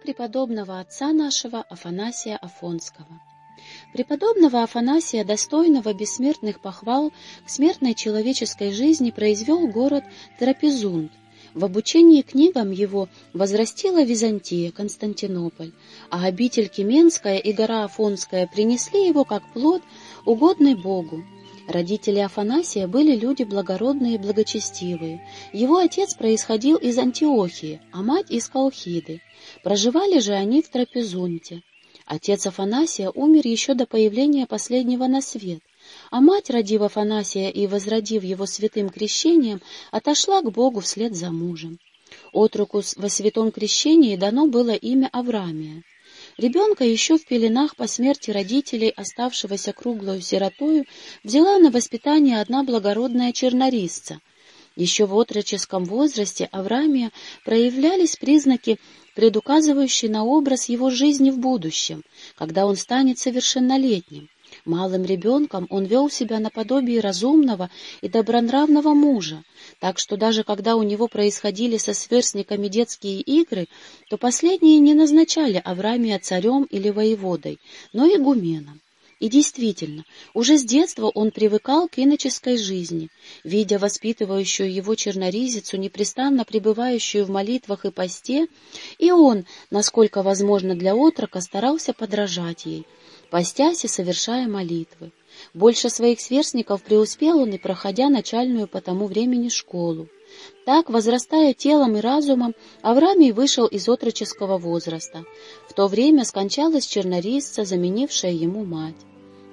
преподобного отца нашего Афанасия Афонского. Преподобного Афанасия, достойного бессмертных похвал к смертной человеческой жизни, произвел город Трапезунд. В обучении книгам его возрастила Византия, Константинополь, а обитель Кеменская и гора Афонская принесли его как плод, угодный Богу. Родители Афанасия были люди благородные и благочестивые. Его отец происходил из Антиохии, а мать из Колхиды. Проживали же они в Трапезунте. Отец Афанасия умер еще до появления последнего на свет, а мать, родив Афанасия и возродив его святым крещением, отошла к Богу вслед за мужем. Отруку во святом крещении дано было имя Авраамия. Ребенка еще в пеленах по смерти родителей, оставшегося круглою сиротою, взяла на воспитание одна благородная чернорисца. Еще в отроческом возрасте Авраамия проявлялись признаки, предуказывающие на образ его жизни в будущем, когда он станет совершеннолетним. Малым ребенком он вел себя наподобие разумного и добронравного мужа, так что даже когда у него происходили со сверстниками детские игры, то последние не назначали Авраамия царем или воеводой, но игуменом. И действительно, уже с детства он привыкал к иноческой жизни, видя воспитывающую его черноризицу, непрестанно пребывающую в молитвах и посте, и он, насколько возможно для отрока, старался подражать ей, постясь и совершая молитвы. Больше своих сверстников преуспел он и проходя начальную по тому времени школу. Так, возрастая телом и разумом, Авраамий вышел из отроческого возраста. В то время скончалась чернорисца, заменившая ему мать.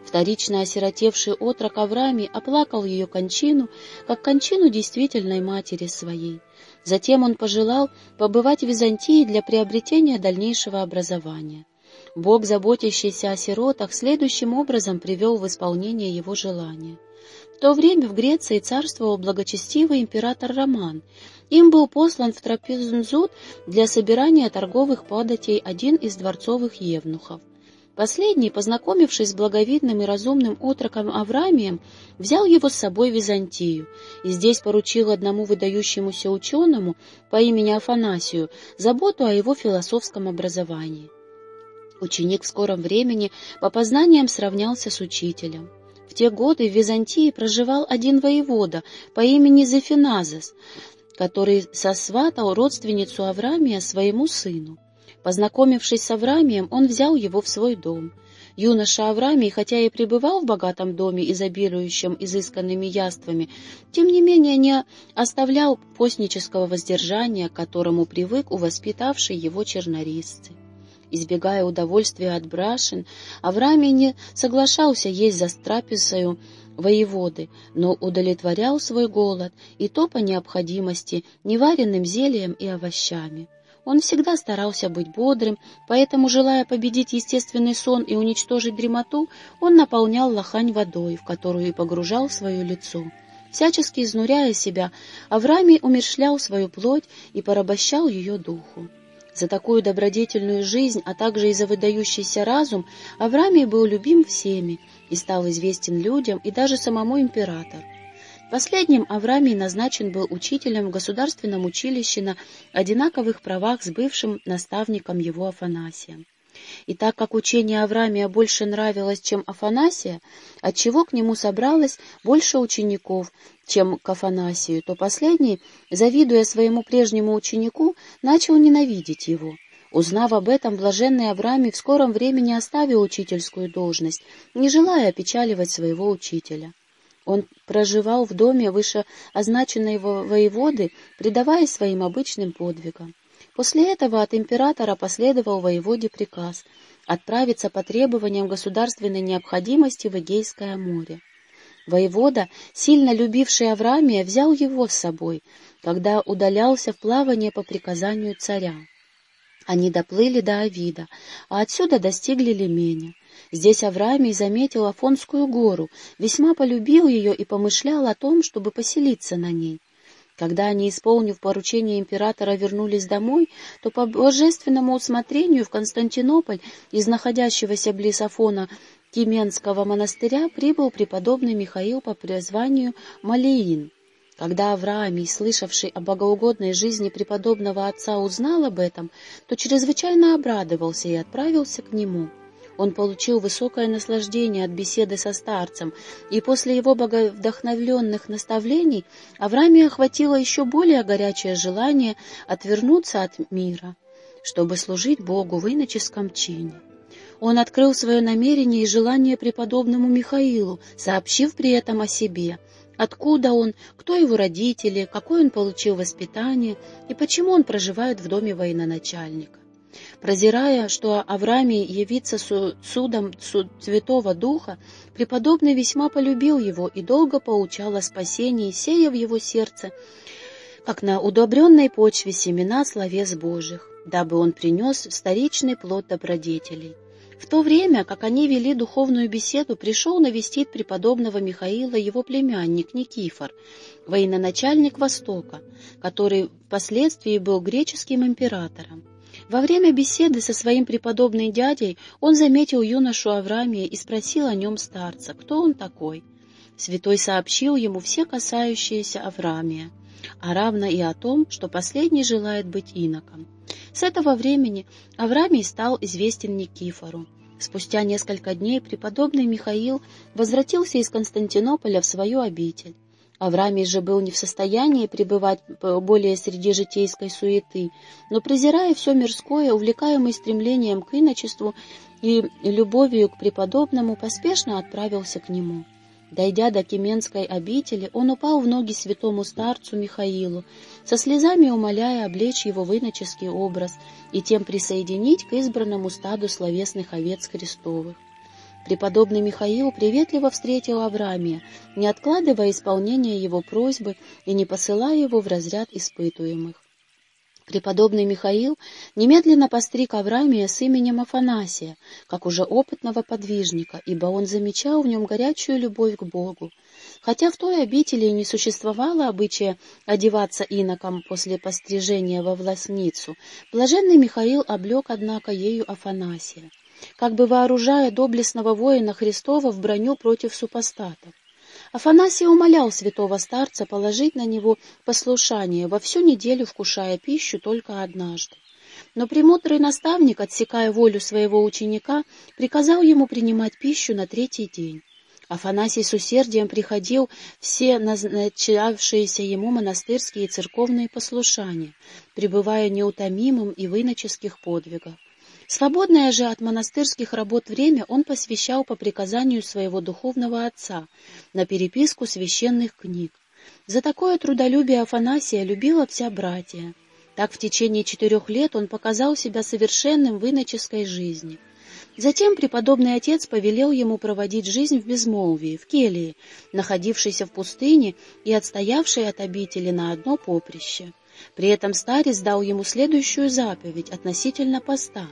Вторично осиротевший отрок Авраамий оплакал ее кончину, как кончину действительной матери своей. Затем он пожелал побывать в Византии для приобретения дальнейшего образования. Бог, заботящийся о сиротах, следующим образом привел в исполнение его желания. В то время в Греции царствовал благочестивый император Роман. Им был послан в Трапезунзут для собирания торговых податей один из дворцовых евнухов. Последний, познакомившись с благовидным и разумным отроком Авраамием, взял его с собой в Византию и здесь поручил одному выдающемуся ученому по имени Афанасию заботу о его философском образовании. Ученик в скором времени по познаниям сравнялся с учителем. В те годы в Византии проживал один воевода по имени Зефиназес, который сосватал родственницу Авраамия своему сыну. Познакомившись с Авраамием, он взял его в свой дом. Юноша Авраамий, хотя и пребывал в богатом доме, изобилующем изысканными яствами, тем не менее не оставлял постнического воздержания, к которому привык у воспитавшей его чернорисцы. Избегая удовольствия от брашен, Авраамий не соглашался есть за трапезою воеводы, но удовлетворял свой голод, и то по необходимости, неваренным зельем и овощами. Он всегда старался быть бодрым, поэтому, желая победить естественный сон и уничтожить дремоту, он наполнял лохань водой, в которую и погружал свое лицо. Всячески изнуряя себя, Авраамий умершлял свою плоть и порабощал ее духу. За такую добродетельную жизнь, а также и за выдающийся разум, Авраамий был любим всеми и стал известен людям и даже самому императору. Последним Авраамий назначен был учителем в государственном училище на одинаковых правах с бывшим наставником его Афанасием. И так как учение Авраамия больше нравилось, чем Афанасия, отчего к нему собралось больше учеников, чем к Афанасию, то последний, завидуя своему прежнему ученику, начал ненавидеть его. Узнав об этом, блаженный Авраамий в скором времени оставил учительскую должность, не желая опечаливать своего учителя. Он проживал в доме выше означенной воеводы, предаваясь своим обычным подвигам. После этого от императора последовал воеводе приказ отправиться по требованиям государственной необходимости в Эгейское море. Воевода, сильно любивший Авраамия, взял его с собой, когда удалялся в плавание по приказанию царя. Они доплыли до Авида, а отсюда достигли Леменя. Здесь Авраамий заметил Афонскую гору, весьма полюбил ее и помышлял о том, чтобы поселиться на ней. Когда они, исполнив поручение императора, вернулись домой, то по божественному усмотрению в Константинополь из находящегося близ Афона Тименского монастыря прибыл преподобный Михаил по призванию Малеин. Когда Авраамий, слышавший о богоугодной жизни преподобного отца, узнал об этом, то чрезвычайно обрадовался и отправился к нему. Он получил высокое наслаждение от беседы со старцем, и после его боговдохновленных наставлений Авраамия охватило еще более горячее желание отвернуться от мира, чтобы служить Богу в иноческом чине. Он открыл свое намерение и желание преподобному Михаилу, сообщив при этом о себе, откуда он, кто его родители, какое он получил воспитание и почему он проживает в доме военачальника. Прозирая, что Авраамий явится судом Святого Духа, преподобный весьма полюбил его и долго поучал о спасении, сея в его сердце, как на удобренной почве семена словес Божьих, дабы он принес вторичный плод добродетелей. В то время, как они вели духовную беседу, пришел навестить преподобного Михаила его племянник Никифор, военачальник Востока, который впоследствии был греческим императором. Во время беседы со своим преподобным дядей он заметил юношу Авраамия и спросил о нем старца, кто он такой. Святой сообщил ему все касающиеся Авраамия, а равно и о том, что последний желает быть иноком. С этого времени Авраамий стал известен Никифору. Спустя несколько дней преподобный Михаил возвратился из Константинополя в свою обитель. Авраамий же был не в состоянии пребывать более среди житейской суеты, но, презирая все мирское, увлекаемый стремлением к иночеству и любовью к преподобному, поспешно отправился к нему. Дойдя до Кеменской обители, он упал в ноги святому старцу Михаилу, со слезами умоляя облечь его в иноческий образ и тем присоединить к избранному стаду словесных овец Христовых. Преподобный Михаил приветливо встретил Авраамия, не откладывая исполнения его просьбы и не посылая его в разряд испытуемых. Преподобный Михаил немедленно постриг Авраамия с именем Афанасия, как уже опытного подвижника, ибо он замечал в нем горячую любовь к Богу. Хотя в той обители не существовало обычая одеваться иноком после пострижения во властницу, блаженный Михаил облег, однако, ею Афанасия как бы вооружая доблестного воина Христова в броню против супостатов. Афанасий умолял святого старца положить на него послушание, во всю неделю вкушая пищу только однажды. Но премудрый наставник, отсекая волю своего ученика, приказал ему принимать пищу на третий день. Афанасий с усердием приходил все назначавшиеся ему монастырские и церковные послушания, пребывая неутомимым и в иноческих подвигах. Свободное же от монастырских работ время он посвящал по приказанию своего духовного отца на переписку священных книг. За такое трудолюбие Афанасия любила вся братья. Так в течение четырех лет он показал себя совершенным в иноческой жизни. Затем преподобный отец повелел ему проводить жизнь в безмолвии, в келии, находившейся в пустыне и отстоявшей от обители на одно поприще. При этом старец дал ему следующую заповедь относительно поста.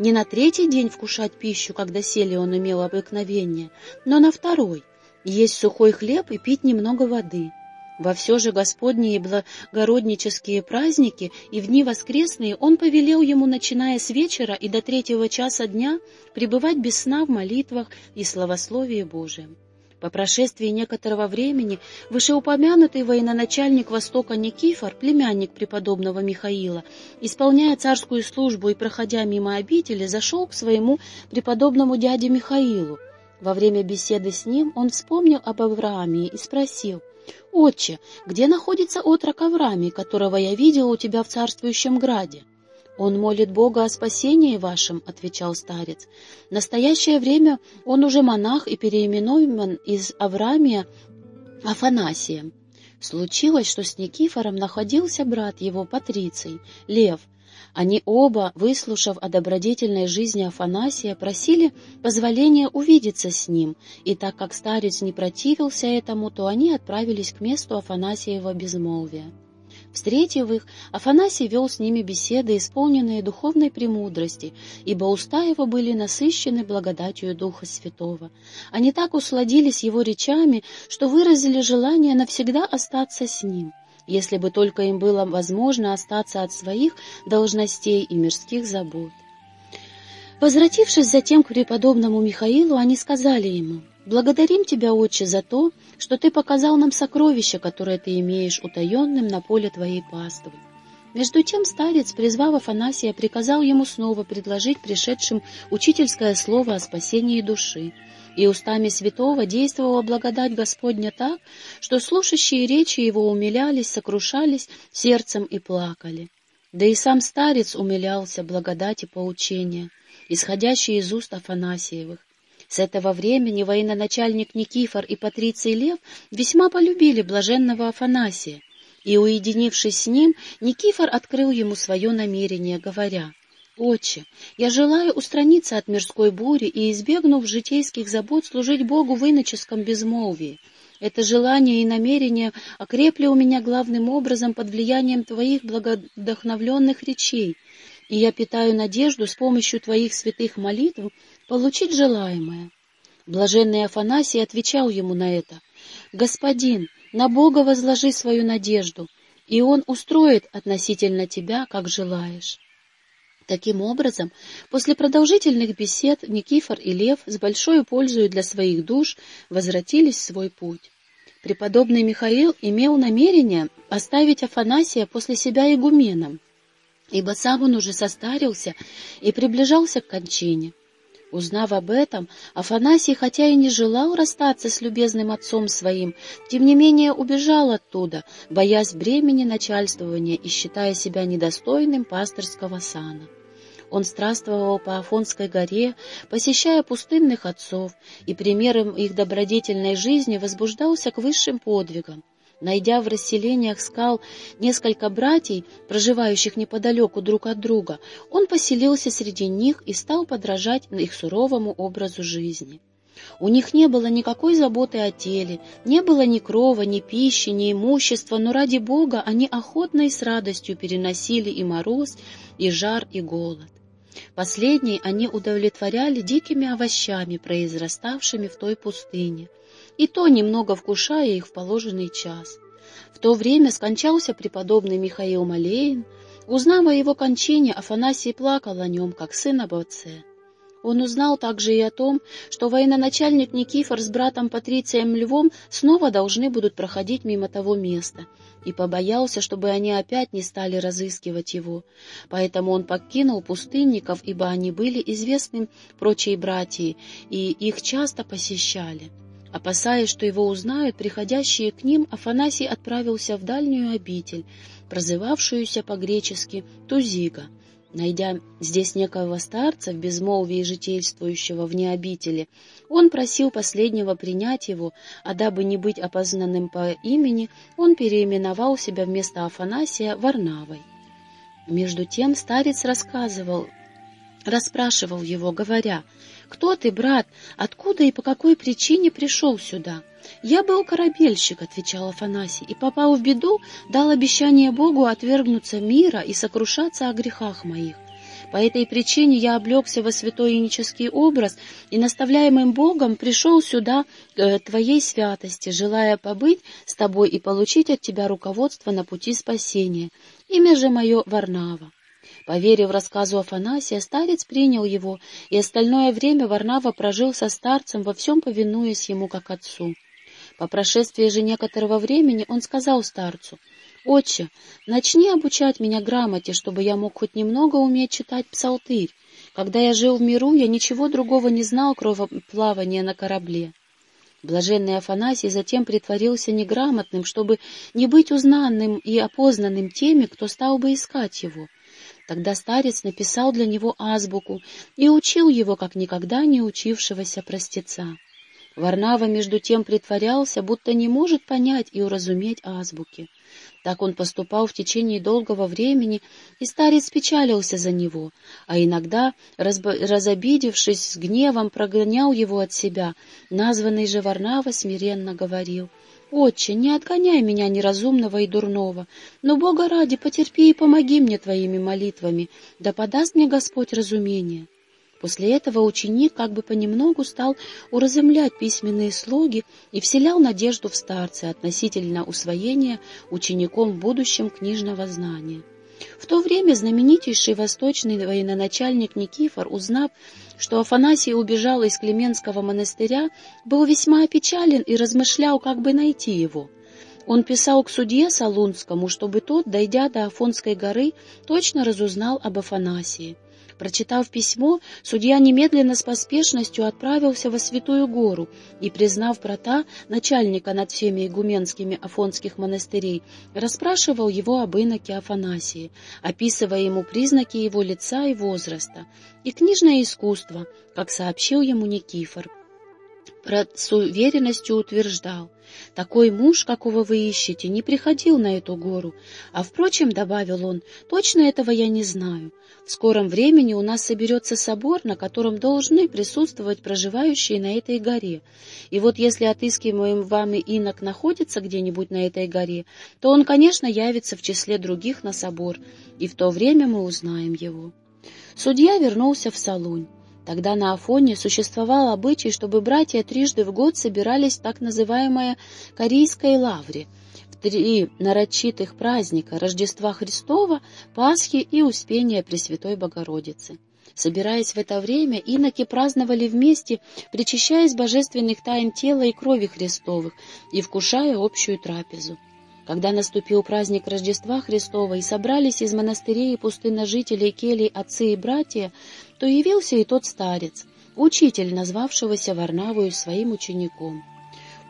Не на третий день вкушать пищу, когда доселе он имел обыкновение, но на второй — есть сухой хлеб и пить немного воды. Во все же Господние благороднические праздники и в дни воскресные он повелел ему, начиная с вечера и до третьего часа дня, пребывать без сна в молитвах и славословии Божием. По прошествии некоторого времени вышеупомянутый военачальник Востока Никифор, племянник преподобного Михаила, исполняя царскую службу и проходя мимо обители, зашел к своему преподобному дяде Михаилу. Во время беседы с ним он вспомнил об Авраамии и спросил, «Отче, где находится отрок Авраамий, которого я видел у тебя в царствующем граде?» «Он молит Бога о спасении вашем», — отвечал старец. «В настоящее время он уже монах и переименован из Авраамия Афанасием». Случилось, что с Никифором находился брат его, Патриций, Лев. Они оба, выслушав о добродетельной жизни Афанасия, просили позволения увидеться с ним, и так как старец не противился этому, то они отправились к месту Афанасиева безмолвия. Встретив их, Афанасий вел с ними беседы, исполненные духовной премудрости, ибо уста его были насыщены благодатью Духа Святого. Они так усладились его речами, что выразили желание навсегда остаться с ним, если бы только им было возможно остаться от своих должностей и мирских забот. Возвратившись затем к преподобному Михаилу, они сказали ему, «Благодарим тебя, Отче, за то, что ты показал нам сокровище, которое ты имеешь утаенным на поле твоей паствы. Между тем старец, призвав Афанасия, приказал ему снова предложить пришедшим учительское слово о спасении души. И устами святого действовала благодать Господня так, что слушающие речи его умилялись, сокрушались сердцем и плакали. Да и сам старец умилялся благодати поучения, исходящей из уст Афанасиевых. С этого времени военачальник Никифор и Патриций Лев весьма полюбили блаженного Афанасия, и, уединившись с ним, Никифор открыл ему свое намерение, говоря, «Отче, я желаю устраниться от мирской бури и, избегнув житейских забот, служить Богу в иноческом безмолвии. Это желание и намерение окрепли у меня главным образом под влиянием Твоих благодохновленных речей, и я питаю надежду с помощью Твоих святых молитв получить желаемое». Блаженный Афанасий отвечал ему на это, «Господин, на Бога возложи свою надежду, и Он устроит относительно тебя, как желаешь». Таким образом, после продолжительных бесед Никифор и Лев с большой пользой для своих душ возвратились в свой путь. Преподобный Михаил имел намерение оставить Афанасия после себя игуменом, ибо сам он уже состарился и приближался к кончине. Узнав об этом, Афанасий, хотя и не желал расстаться с любезным отцом своим, тем не менее убежал оттуда, боясь бремени начальствования и считая себя недостойным пасторского сана. Он странствовал по Афонской горе, посещая пустынных отцов, и примером их добродетельной жизни возбуждался к высшим подвигам. Найдя в расселениях скал несколько братьев, проживающих неподалеку друг от друга, он поселился среди них и стал подражать их суровому образу жизни. У них не было никакой заботы о теле, не было ни крова, ни пищи, ни имущества, но ради Бога они охотно и с радостью переносили и мороз, и жар, и голод. Последние они удовлетворяли дикими овощами, произраставшими в той пустыне и то немного вкушая их в положенный час. В то время скончался преподобный Михаил Малеин. Узнав о его кончине, Афанасий плакал о нем, как сын об отце. Он узнал также и о том, что военачальник Никифор с братом Патрицием Львом снова должны будут проходить мимо того места, и побоялся, чтобы они опять не стали разыскивать его. Поэтому он покинул пустынников, ибо они были известны прочие братья, и их часто посещали. Опасаясь, что его узнают, приходящие к ним, Афанасий отправился в дальнюю обитель, прозывавшуюся по-гречески Тузига. Найдя здесь некоего старца в безмолвии житействующего вне обители, он просил последнего принять его, а дабы не быть опознанным по имени, он переименовал себя вместо Афанасия Варнавой. Между тем старец рассказывал, расспрашивал его, говоря — «Кто ты, брат? Откуда и по какой причине пришел сюда?» «Я был корабельщик», — отвечал Афанасий, «и, попав в беду, дал обещание Богу отвергнуться мира и сокрушаться о грехах моих. По этой причине я облегся во святой инический образ и, наставляемым Богом, пришел сюда к э, Твоей святости, желая побыть с Тобой и получить от Тебя руководство на пути спасения. Имя же мое Варнава. Поверив рассказу Афанасия, старец принял его, и остальное время Варнава прожил со старцем, во всем повинуясь ему как отцу. По прошествии же некоторого времени он сказал старцу, «Отче, начни обучать меня грамоте, чтобы я мог хоть немного уметь читать псалтырь. Когда я жил в миру, я ничего другого не знал, кроме плавания на корабле». Блаженный Афанасий затем притворился неграмотным, чтобы не быть узнанным и опознанным теми, кто стал бы искать его. Тогда старец написал для него азбуку и учил его, как никогда не учившегося простеца. Варнава, между тем, притворялся, будто не может понять и уразуметь азбуки. Так он поступал в течение долгого времени, и старец печалился за него, а иногда, разобидевшись с гневом, прогонял его от себя. Названный же Варнава смиренно говорил — «Отче, не отгоняй меня неразумного и дурного, но, Бога ради, потерпи и помоги мне твоими молитвами, да подаст мне Господь разумение». После этого ученик как бы понемногу стал уразумлять письменные слоги и вселял надежду в старца относительно усвоения учеником в будущем книжного знания. В то время знаменитейший восточный военачальник Никифор, узнав, что Афанасий убежал из Клеменского монастыря, был весьма опечален и размышлял, как бы найти его. Он писал к судье Солунскому, чтобы тот, дойдя до Афонской горы, точно разузнал об Афанасии. Прочитав письмо, судья немедленно с поспешностью отправился во Святую Гору и, признав прота, начальника над всеми игуменскими афонских монастырей, расспрашивал его об иноке Афанасии, описывая ему признаки его лица и возраста, и книжное искусство, как сообщил ему Никифор с уверенностью утверждал, «Такой муж, какого вы ищете, не приходил на эту гору, а, впрочем, — добавил он, — точно этого я не знаю. В скором времени у нас соберется собор, на котором должны присутствовать проживающие на этой горе. И вот если отыскиваем вами инок находится где-нибудь на этой горе, то он, конечно, явится в числе других на собор, и в то время мы узнаем его». Судья вернулся в Салунь. Тогда на Афоне существовал обычай, чтобы братья трижды в год собирались в так называемой Корейской лавре, три нарочитых праздника Рождества Христова, Пасхи и Успения Пресвятой Богородицы. Собираясь в это время, иноки праздновали вместе, причащаясь божественных тайн тела и крови Христовых и вкушая общую трапезу. Когда наступил праздник Рождества Христова и собрались из монастырей и пустынножителей келий отцы и братья, то явился и тот старец, учитель, назвавшегося Варнавою своим учеником.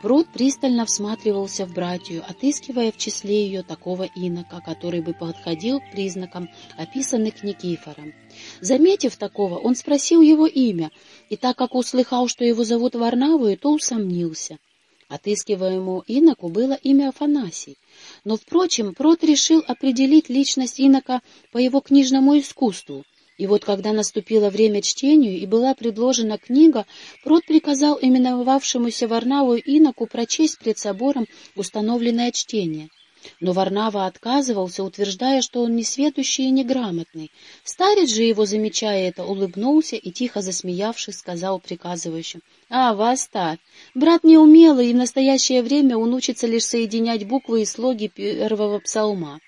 Прут пристально всматривался в братью, отыскивая в числе ее такого инока, который бы подходил к признакам, описанных Никифором. Заметив такого, он спросил его имя, и так как услыхал, что его зовут Варнавою, то усомнился. Отыскиваемому иноку было имя Афанасий. Но, впрочем, Прот решил определить личность инока по его книжному искусству. И вот когда наступило время чтению и была предложена книга, Прот приказал именовавшемуся Варнаву иноку прочесть пред собором установленное чтение. Но Варнава отказывался, утверждая, что он несведущий и неграмотный. Старец же его, замечая это, улыбнулся и, тихо засмеявшись, сказал приказывающим, «А, Вастат, брат неумелый, и в настоящее время он учится лишь соединять буквы и слоги первого псалма».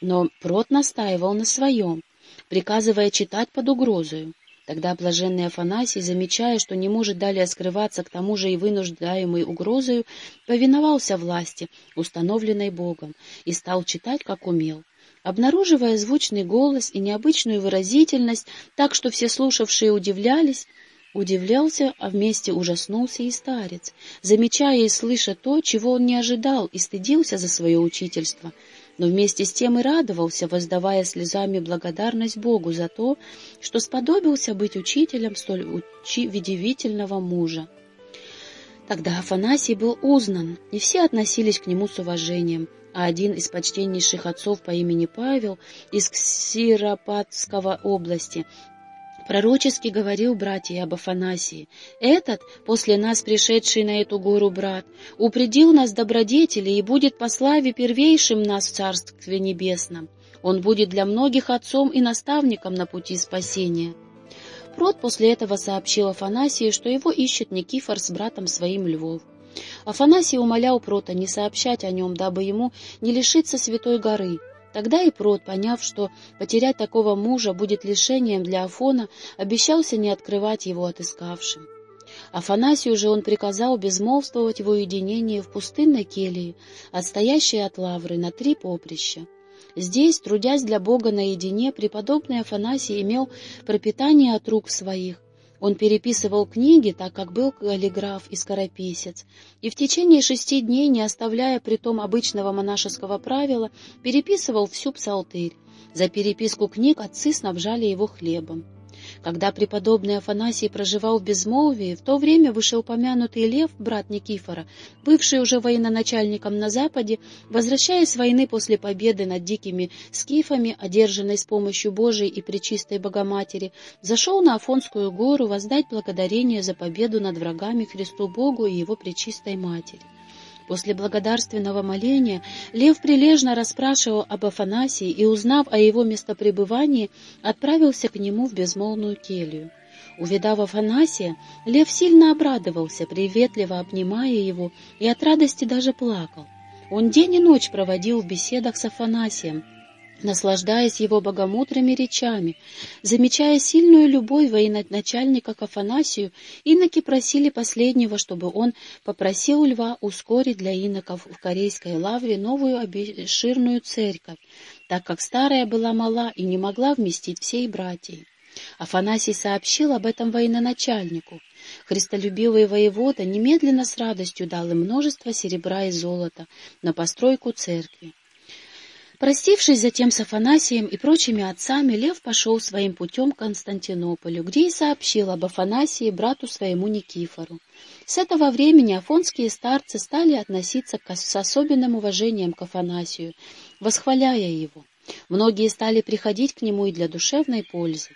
Но Прот настаивал на своем, приказывая читать под угрозою. Тогда блаженный Афанасий, замечая, что не может далее скрываться, к тому же и вынуждаемый угрозою, повиновался власти, установленной Богом, и стал читать, как умел. Обнаруживая звучный голос и необычную выразительность, так что все слушавшие удивлялись, Удивлялся, а вместе ужаснулся и старец, замечая и слыша то, чего он не ожидал, и стыдился за свое учительство — но вместе с тем и радовался, воздавая слезами благодарность Богу за то, что сподобился быть учителем столь учи удивительного мужа. Тогда Афанасий был узнан, и все относились к нему с уважением, а один из почтеннейших отцов по имени Павел из Ксиропатского области Пророчески говорил братья об Афанасии. Этот, после нас пришедший на эту гору брат, упредил нас добродетели и будет по славе первейшим нас в Царстве Небесном. Он будет для многих отцом и наставником на пути спасения. Прот после этого сообщил Афанасии, что его ищет Никифор с братом своим Львов. Афанасий умолял Прота не сообщать о нем, дабы ему не лишиться Святой горы, Тогда и Прот, поняв, что потерять такого мужа будет лишением для Афона, обещался не открывать его отыскавшим. Афанасию же он приказал безмолвствовать в уединении в пустынной келье, отстоящей от лавры на три поприща. Здесь, трудясь для Бога наедине, преподобный Афанасий имел пропитание от рук своих, он переписывал книги, так как был каллиграф и скорописец, и в течение шести дней, не оставляя при том обычного монашеского правила, переписывал всю псалтырь. За переписку книг отцы снабжали его хлебом. Когда преподобный Афанасий проживал в безмолвии, в то время вышеупомянутый Лев, брат Никифора, бывший уже военачальником на Западе, возвращаясь с войны после победы над дикими скифами, одержанной с помощью Божией и Пречистой Богоматери, зашел на Афонскую гору воздать благодарение за победу над врагами Христу Богу и Его Пречистой Матери. После благодарственного моления Лев прилежно расспрашивал об Афанасии и, узнав о его местопребывании, отправился к нему в безмолвную келью. Увидав Афанасия, Лев сильно обрадовался, приветливо обнимая его, и от радости даже плакал. Он день и ночь проводил в беседах с Афанасием, наслаждаясь его богомудрыми речами, замечая сильную любовь военачальника к Афанасию, иноки просили последнего, чтобы он попросил льва ускорить для иноков в Корейской лавре новую обширную церковь, так как старая была мала и не могла вместить всей братьей. Афанасий сообщил об этом военачальнику. Христолюбивый воевода немедленно с радостью дал им множество серебра и золота на постройку церкви. Простившись затем с Афанасием и прочими отцами, Лев пошел своим путем к Константинополю, где и сообщил об Афанасии брату своему Никифору. С этого времени афонские старцы стали относиться с особенным уважением к Афанасию, восхваляя его. Многие стали приходить к нему и для душевной пользы.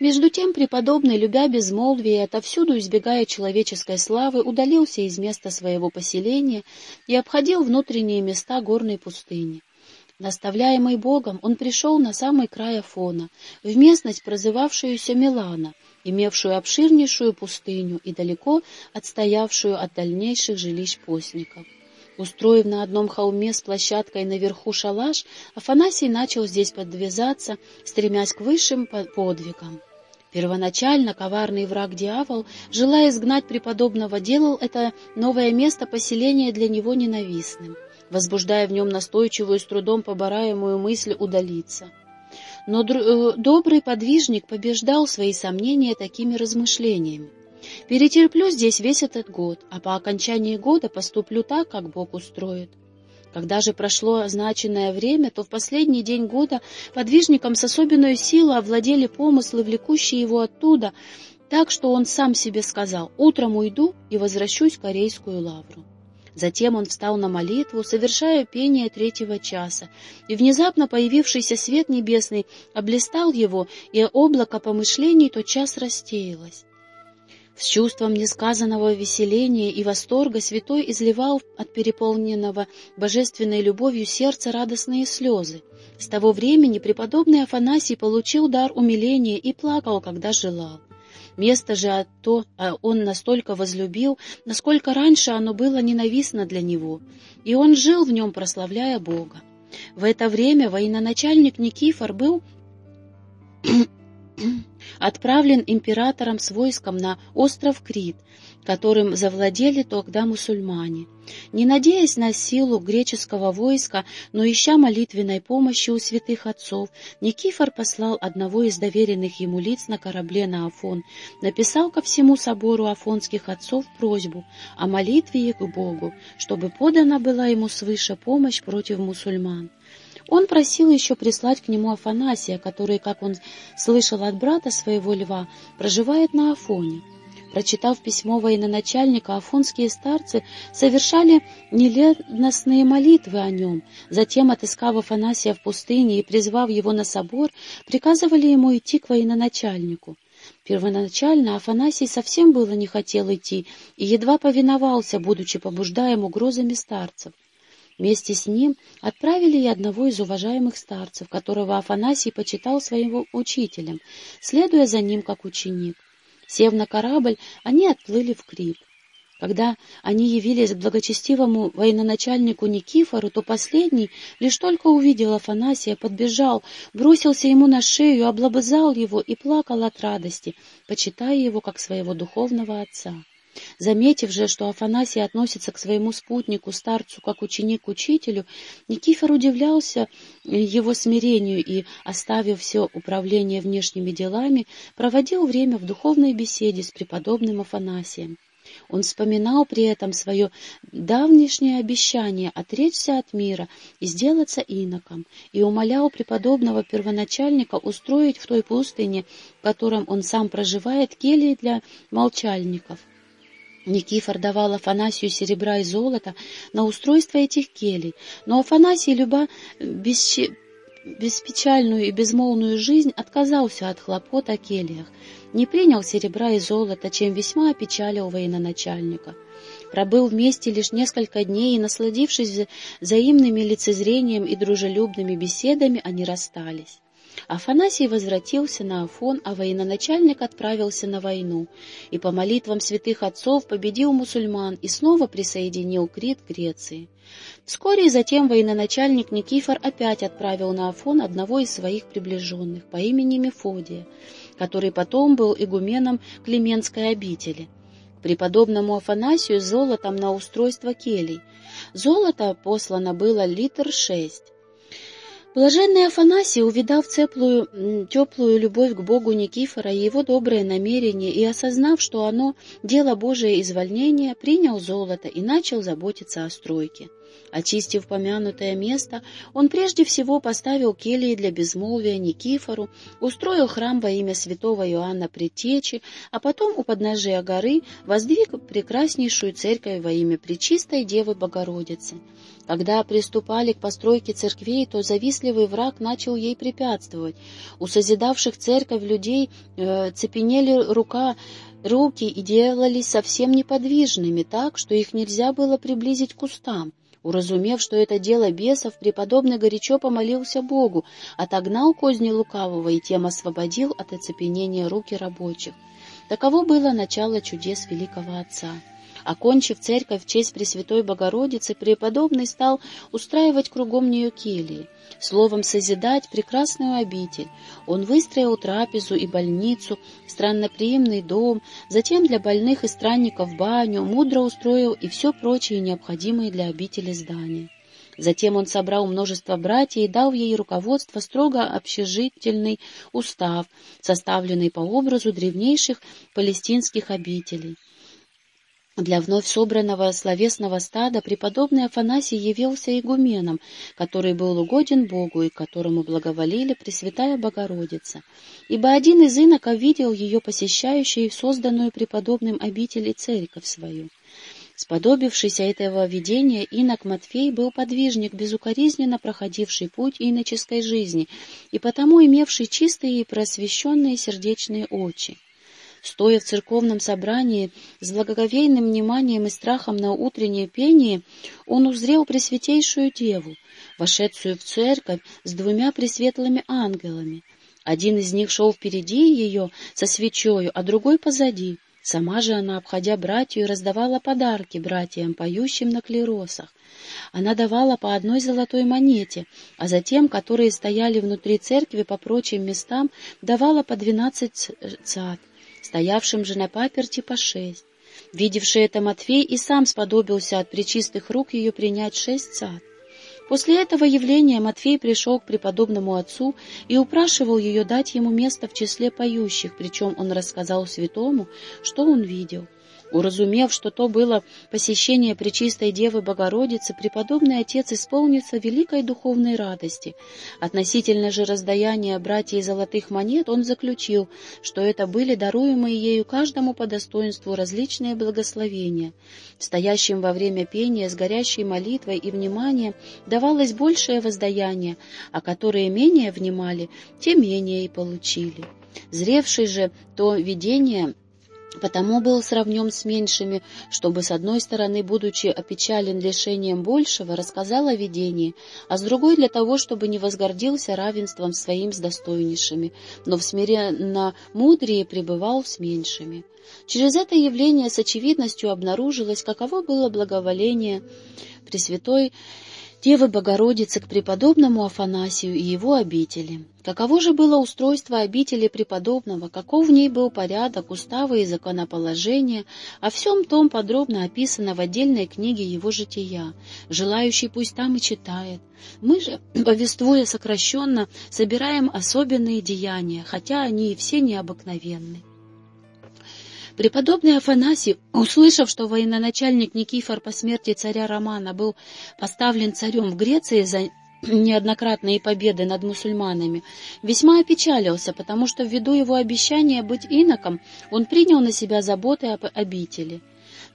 Между тем преподобный, любя безмолвие и отовсюду избегая человеческой славы, удалился из места своего поселения и обходил внутренние места горной пустыни. Наставляемый Богом, он пришел на самый край Афона, в местность, прозывавшуюся Милана, имевшую обширнейшую пустыню и далеко отстоявшую от дальнейших жилищ постников. Устроив на одном холме с площадкой наверху шалаш, Афанасий начал здесь подвязаться, стремясь к высшим подвигам. Первоначально коварный враг дьявол, желая изгнать преподобного, делал это новое место поселения для него ненавистным возбуждая в нем настойчивую, с трудом побораемую мысль удалиться. Но э, добрый подвижник побеждал свои сомнения такими размышлениями. «Перетерплю здесь весь этот год, а по окончании года поступлю так, как Бог устроит». Когда же прошло означенное время, то в последний день года подвижником с особенной силой овладели помыслы, влекущие его оттуда, так что он сам себе сказал «Утром уйду и возвращусь в Корейскую лавру». Затем он встал на молитву, совершая пение третьего часа, и внезапно появившийся свет небесный облистал его, и облако помышлений тотчас рассеялось. С чувством несказанного веселения и восторга святой изливал от переполненного божественной любовью сердца радостные слезы. С того времени преподобный Афанасий получил дар умиления и плакал, когда желал. Место же то а он настолько возлюбил, насколько раньше оно было ненавистно для него, и он жил в нем, прославляя Бога. В это время военачальник Никифор был отправлен императором с войском на остров Крит, которым завладели тогда мусульмане. Не надеясь на силу греческого войска, но ища молитвенной помощи у святых отцов, Никифор послал одного из доверенных ему лиц на корабле на Афон, написал ко всему собору афонских отцов просьбу о молитве их к Богу, чтобы подана была ему свыше помощь против мусульман. Он просил еще прислать к нему Афанасия, который, как он слышал от брата своего льва, проживает на Афоне. Прочитав письмо военачальника, афонские старцы совершали нелестные молитвы о нем. Затем, отыскав Афанасия в пустыне и призвав его на собор, приказывали ему идти к военачальнику. Первоначально Афанасий совсем было не хотел идти и едва повиновался, будучи побуждаем угрозами старцев. Вместе с ним отправили и одного из уважаемых старцев, которого Афанасий почитал своим учителем, следуя за ним как ученик. Сев на корабль, они отплыли в Крит. Когда они явились к благочестивому военачальнику Никифору, то последний, лишь только увидел Афанасия, подбежал, бросился ему на шею, облобызал его и плакал от радости, почитая его как своего духовного отца. Заметив же, что Афанасий относится к своему спутнику, старцу, как ученик учителю, Никифор удивлялся его смирению и, оставив все управление внешними делами, проводил время в духовной беседе с преподобным Афанасием. Он вспоминал при этом свое давнешнее обещание отречься от мира и сделаться иноком, и умолял преподобного первоначальника устроить в той пустыне, в котором он сам проживает, кельи для молчальников. Никифор давал Афанасию серебра и золота на устройство этих келей, но Афанасий, люба бесче... беспечальную и безмолвную жизнь, отказался от хлопот о кельях, не принял серебра и золота, чем весьма опечалил военачальника. Пробыл вместе лишь несколько дней и, насладившись взаимными лицезрением и дружелюбными беседами, они расстались. Афанасий возвратился на Афон, а военачальник отправился на войну и по молитвам святых отцов победил мусульман и снова присоединил Крит к Греции. Вскоре затем военачальник Никифор опять отправил на Афон одного из своих приближенных по имени Мефодия, который потом был игуменом Клименской обители. Преподобному Афанасию золотом на устройство келей. Золото послано было литр шесть. Блаженный Афанасий, увидав теплую, теплую любовь к Богу Никифора и его доброе намерение, и осознав, что оно — дело Божие извольнения, принял золото и начал заботиться о стройке. Очистив помянутое место, он прежде всего поставил келии для безмолвия Никифору, устроил храм во имя святого Иоанна Предтечи, а потом у подножия горы воздвиг прекраснейшую церковь во имя Пречистой Девы Богородицы. Когда приступали к постройке церквей, то завистливый враг начал ей препятствовать. У созидавших церковь людей э, цепенели рука, руки и делались совсем неподвижными, так, что их нельзя было приблизить к кустам. Уразумев, что это дело бесов, преподобный горячо помолился Богу, отогнал козни лукавого и тем освободил от оцепенения руки рабочих. Таково было начало чудес великого Отца. Окончив церковь в честь Пресвятой Богородицы, преподобный стал устраивать кругом нее келии, словом созидать прекрасную обитель. Он выстроил трапезу и больницу, странноприимный дом, затем для больных и странников баню, мудро устроил и все прочее необходимое для обители здания. Затем он собрал множество братьев и дал ей руководство строго общежительный устав, составленный по образу древнейших палестинских обителей. Для вновь собранного словесного стада преподобный Афанасий явился игуменом, который был угоден Богу и которому благоволили Пресвятая Богородица, ибо один из иноков видел ее посещающей созданную преподобным обитель и церковь свою. Сподобившийся этого видения, инок Матфей был подвижник, безукоризненно проходивший путь иноческой жизни и потому имевший чистые и просвещенные сердечные очи. Стоя в церковном собрании, с благоговейным вниманием и страхом на утреннее пение, он узрел Пресвятейшую Деву, вошедшую в церковь с двумя пресветлыми ангелами. Один из них шел впереди ее со свечою, а другой позади. Сама же она, обходя братью, раздавала подарки братьям, поющим на клиросах. Она давала по одной золотой монете, а затем, которые стояли внутри церкви по прочим местам, давала по двенадцать цат стоявшим же на паперти по шесть. Видевший это Матфей и сам сподобился от причистых рук ее принять шесть цат. После этого явления Матфей пришел к преподобному отцу и упрашивал ее дать ему место в числе поющих, причем он рассказал святому, что он видел. Уразумев, что то было посещение Пречистой Девы Богородицы, преподобный отец исполнится великой духовной радости. Относительно же раздаяния братьей золотых монет он заключил, что это были даруемые ею каждому по достоинству различные благословения. Стоящим во время пения с горящей молитвой и вниманием давалось большее воздаяние, а которые менее внимали, те менее и получили. Зревший же то видение потому был сравнен с меньшими, чтобы, с одной стороны, будучи опечален лишением большего, рассказал о видении, а с другой для того, чтобы не возгордился равенством своим с достойнейшими, но в смиренно мудрее пребывал с меньшими. Через это явление с очевидностью обнаружилось, каково было благоволение Пресвятой Девы Богородицы к преподобному Афанасию и его обители. Каково же было устройство обители преподобного, каков в ней был порядок, уставы и законоположения, о всем том подробно описано в отдельной книге его жития. Желающий пусть там и читает. Мы же, повествуя сокращенно, собираем особенные деяния, хотя они и все необыкновенны. Преподобный Афанасий, услышав, что военачальник Никифор по смерти царя Романа был поставлен царем в Греции за неоднократные победы над мусульманами, весьма опечалился, потому что ввиду его обещания быть иноком он принял на себя заботы об обители.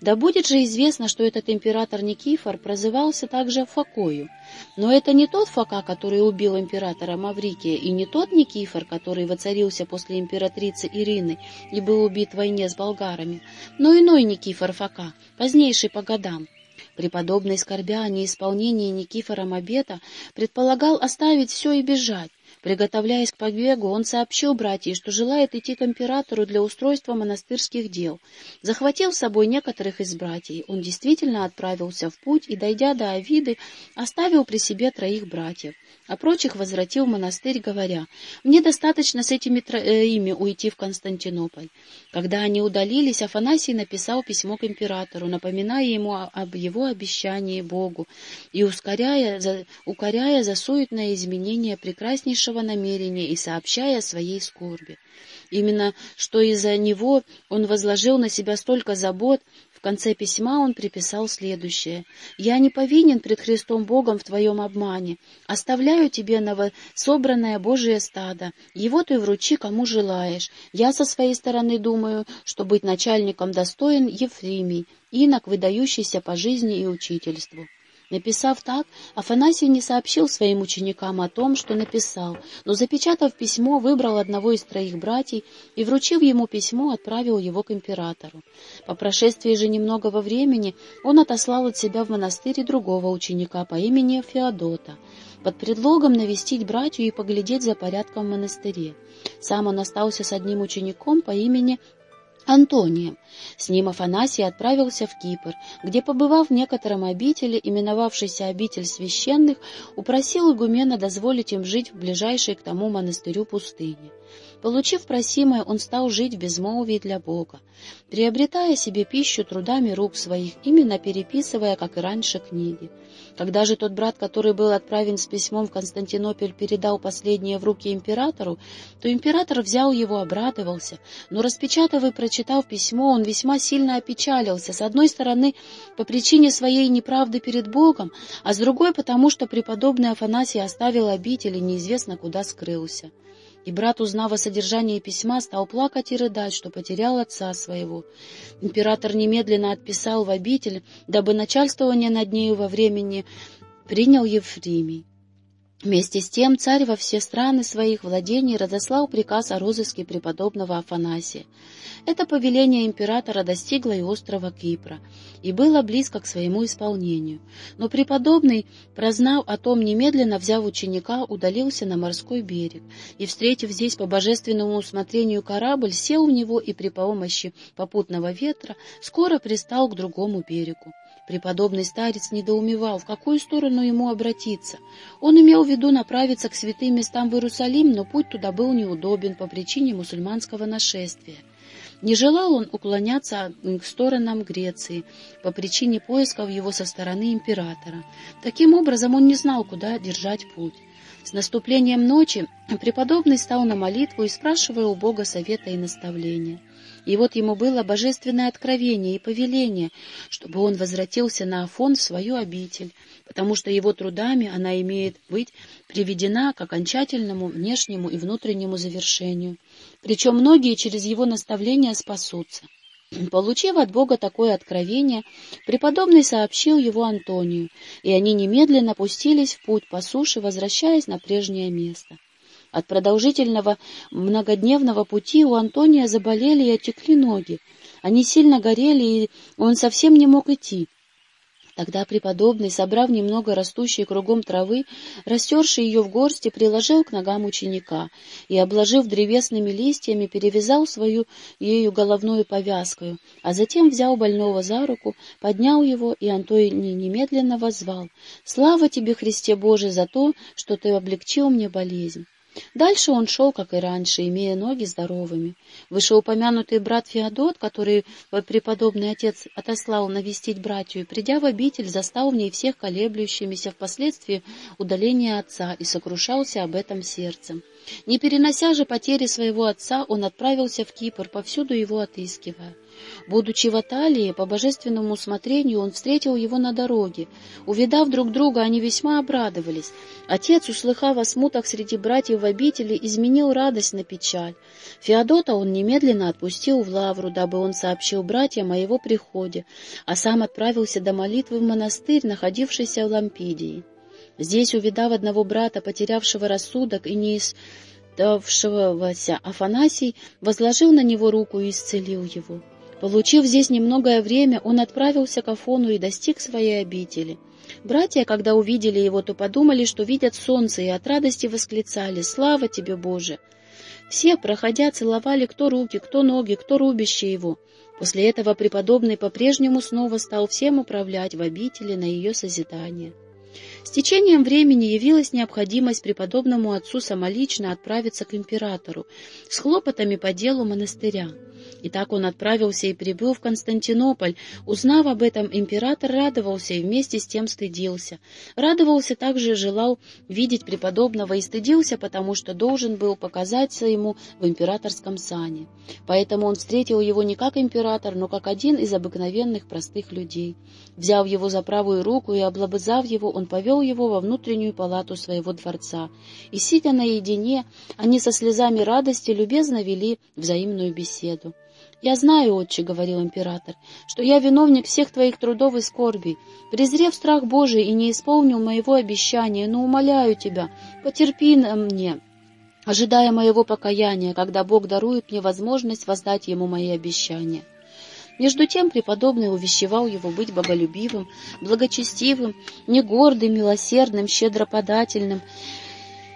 Да будет же известно, что этот император Никифор прозывался также Факою. Но это не тот Фака, который убил императора Маврикия, и не тот Никифор, который воцарился после императрицы Ирины и был убит в войне с болгарами, но иной Никифор Фака, позднейший по годам. Преподобный, скорбя о неисполнении Никифором обета, предполагал оставить все и бежать, Приготовляясь к побегу, он сообщил братьям, что желает идти к императору для устройства монастырских дел. Захватив с собой некоторых из братьев, он действительно отправился в путь и, дойдя до Авиды, оставил при себе троих братьев, а прочих возвратил в монастырь, говоря, «Мне достаточно с этими троими э, уйти в Константинополь». Когда они удалились, Афанасий написал письмо к императору, напоминая ему об его обещании Богу и ускоряя, за, укоряя за суетное изменение прекраснейшего намерения и сообщая о своей скорби. Именно что из-за него он возложил на себя столько забот, конце письма он приписал следующее. «Я не повинен пред Христом Богом в твоем обмане. Оставляю тебе новособранное Божие стадо. Его ты вручи, кому желаешь. Я со своей стороны думаю, что быть начальником достоин Ефремий, инок, выдающийся по жизни и учительству». Написав так, Афанасий не сообщил своим ученикам о том, что написал, но, запечатав письмо, выбрал одного из троих братьев и, вручив ему письмо, отправил его к императору. По прошествии же немногого времени он отослал от себя в монастырь другого ученика по имени Феодота, под предлогом навестить братью и поглядеть за порядком в монастыре. Сам он остался с одним учеником по имени Антонием. С ним Афанасий отправился в Кипр, где, побывав в некотором обители, именовавшейся обитель священных, упросил игумена дозволить им жить в ближайшей к тому монастырю пустыне. Получив просимое, он стал жить в безмолвии для Бога, приобретая себе пищу трудами рук своих, именно переписывая, как и раньше, книги. Когда же тот брат, который был отправлен с письмом в Константинополь, передал последнее в руки императору, то император взял его, обрадовался, но, распечатав и прочитав письмо, он весьма сильно опечалился, с одной стороны, по причине своей неправды перед Богом, а с другой, потому что преподобный Афанасий оставил обитель и неизвестно куда скрылся. И брат, узнав о содержании письма, стал плакать и рыдать, что потерял отца своего. Император немедленно отписал в обитель, дабы начальствование над нею во времени принял Ефремий. Вместе с тем царь во все страны своих владений разослал приказ о розыске преподобного Афанасия. Это повеление императора достигло и острова Кипра, и было близко к своему исполнению. Но преподобный, прознав о том, немедленно взяв ученика, удалился на морской берег, и, встретив здесь по божественному усмотрению корабль, сел в него и при помощи попутного ветра скоро пристал к другому берегу. Преподобный старец недоумевал, в какую сторону ему обратиться. Он имел в виду направиться к святым местам в Иерусалим, но путь туда был неудобен по причине мусульманского нашествия. Не желал он уклоняться к сторонам Греции по причине поисков его со стороны императора. Таким образом, он не знал, куда держать путь. С наступлением ночи преподобный стал на молитву и спрашивая у Бога совета и наставления. И вот ему было божественное откровение и повеление, чтобы он возвратился на Афон в свою обитель, потому что его трудами она имеет быть приведена к окончательному внешнему и внутреннему завершению. Причем многие через его наставления спасутся. Получив от Бога такое откровение, преподобный сообщил его Антонию, и они немедленно пустились в путь по суше, возвращаясь на прежнее место. От продолжительного многодневного пути у Антония заболели и отекли ноги. Они сильно горели, и он совсем не мог идти. Тогда преподобный, собрав немного растущей кругом травы, растерший ее в горсти, приложил к ногам ученика и, обложив древесными листьями, перевязал свою ею головную повязкою, а затем взял больного за руку, поднял его, и Антоний немедленно возвал «Слава тебе, Христе Божий, за то, что ты облегчил мне болезнь!» Дальше он шел, как и раньше, имея ноги здоровыми. Вышеупомянутый брат Феодот, который преподобный отец отослал навестить братью, придя в обитель, застал в ней всех колеблющимися впоследствии удаления отца и сокрушался об этом сердцем. Не перенося же потери своего отца, он отправился в Кипр, повсюду его отыскивая. Будучи в Аталии, по божественному усмотрению он встретил его на дороге. Увидав друг друга, они весьма обрадовались. Отец, услыхав о смутах среди братьев в обители, изменил радость на печаль. Феодота он немедленно отпустил в лавру, дабы он сообщил братьям о его приходе, а сам отправился до молитвы в монастырь, находившийся в Лампидии. Здесь, увидав одного брата, потерявшего рассудок и не Афанасий возложил на него руку и исцелил его. Получив здесь немногое время, он отправился к Афону и достиг своей обители. Братья, когда увидели его, то подумали, что видят солнце, и от радости восклицали «Слава тебе, Боже!». Все, проходя, целовали кто руки, кто ноги, кто рубище его. После этого преподобный по-прежнему снова стал всем управлять в обители на ее созидание. С течением времени явилась необходимость преподобному отцу самолично отправиться к императору с хлопотами по делу монастыря. И так он отправился и прибыл в Константинополь. Узнав об этом, император радовался и вместе с тем стыдился. Радовался также желал видеть преподобного и стыдился, потому что должен был показаться ему в императорском сане. Поэтому он встретил его не как император, но как один из обыкновенных простых людей. Взяв его за правую руку и облобызав его, он повел его во внутреннюю палату своего дворца. И, сидя наедине, они со слезами радости любезно вели взаимную беседу. «Я знаю, отче, — говорил император, — что я виновник всех твоих трудов и скорбей, презрев страх Божий и не исполнил моего обещания, но умоляю тебя, потерпи на мне, ожидая моего покаяния, когда Бог дарует мне возможность воздать ему мои обещания». Между тем преподобный увещевал его быть боголюбивым, благочестивым, негордым, милосердным, щедроподательным,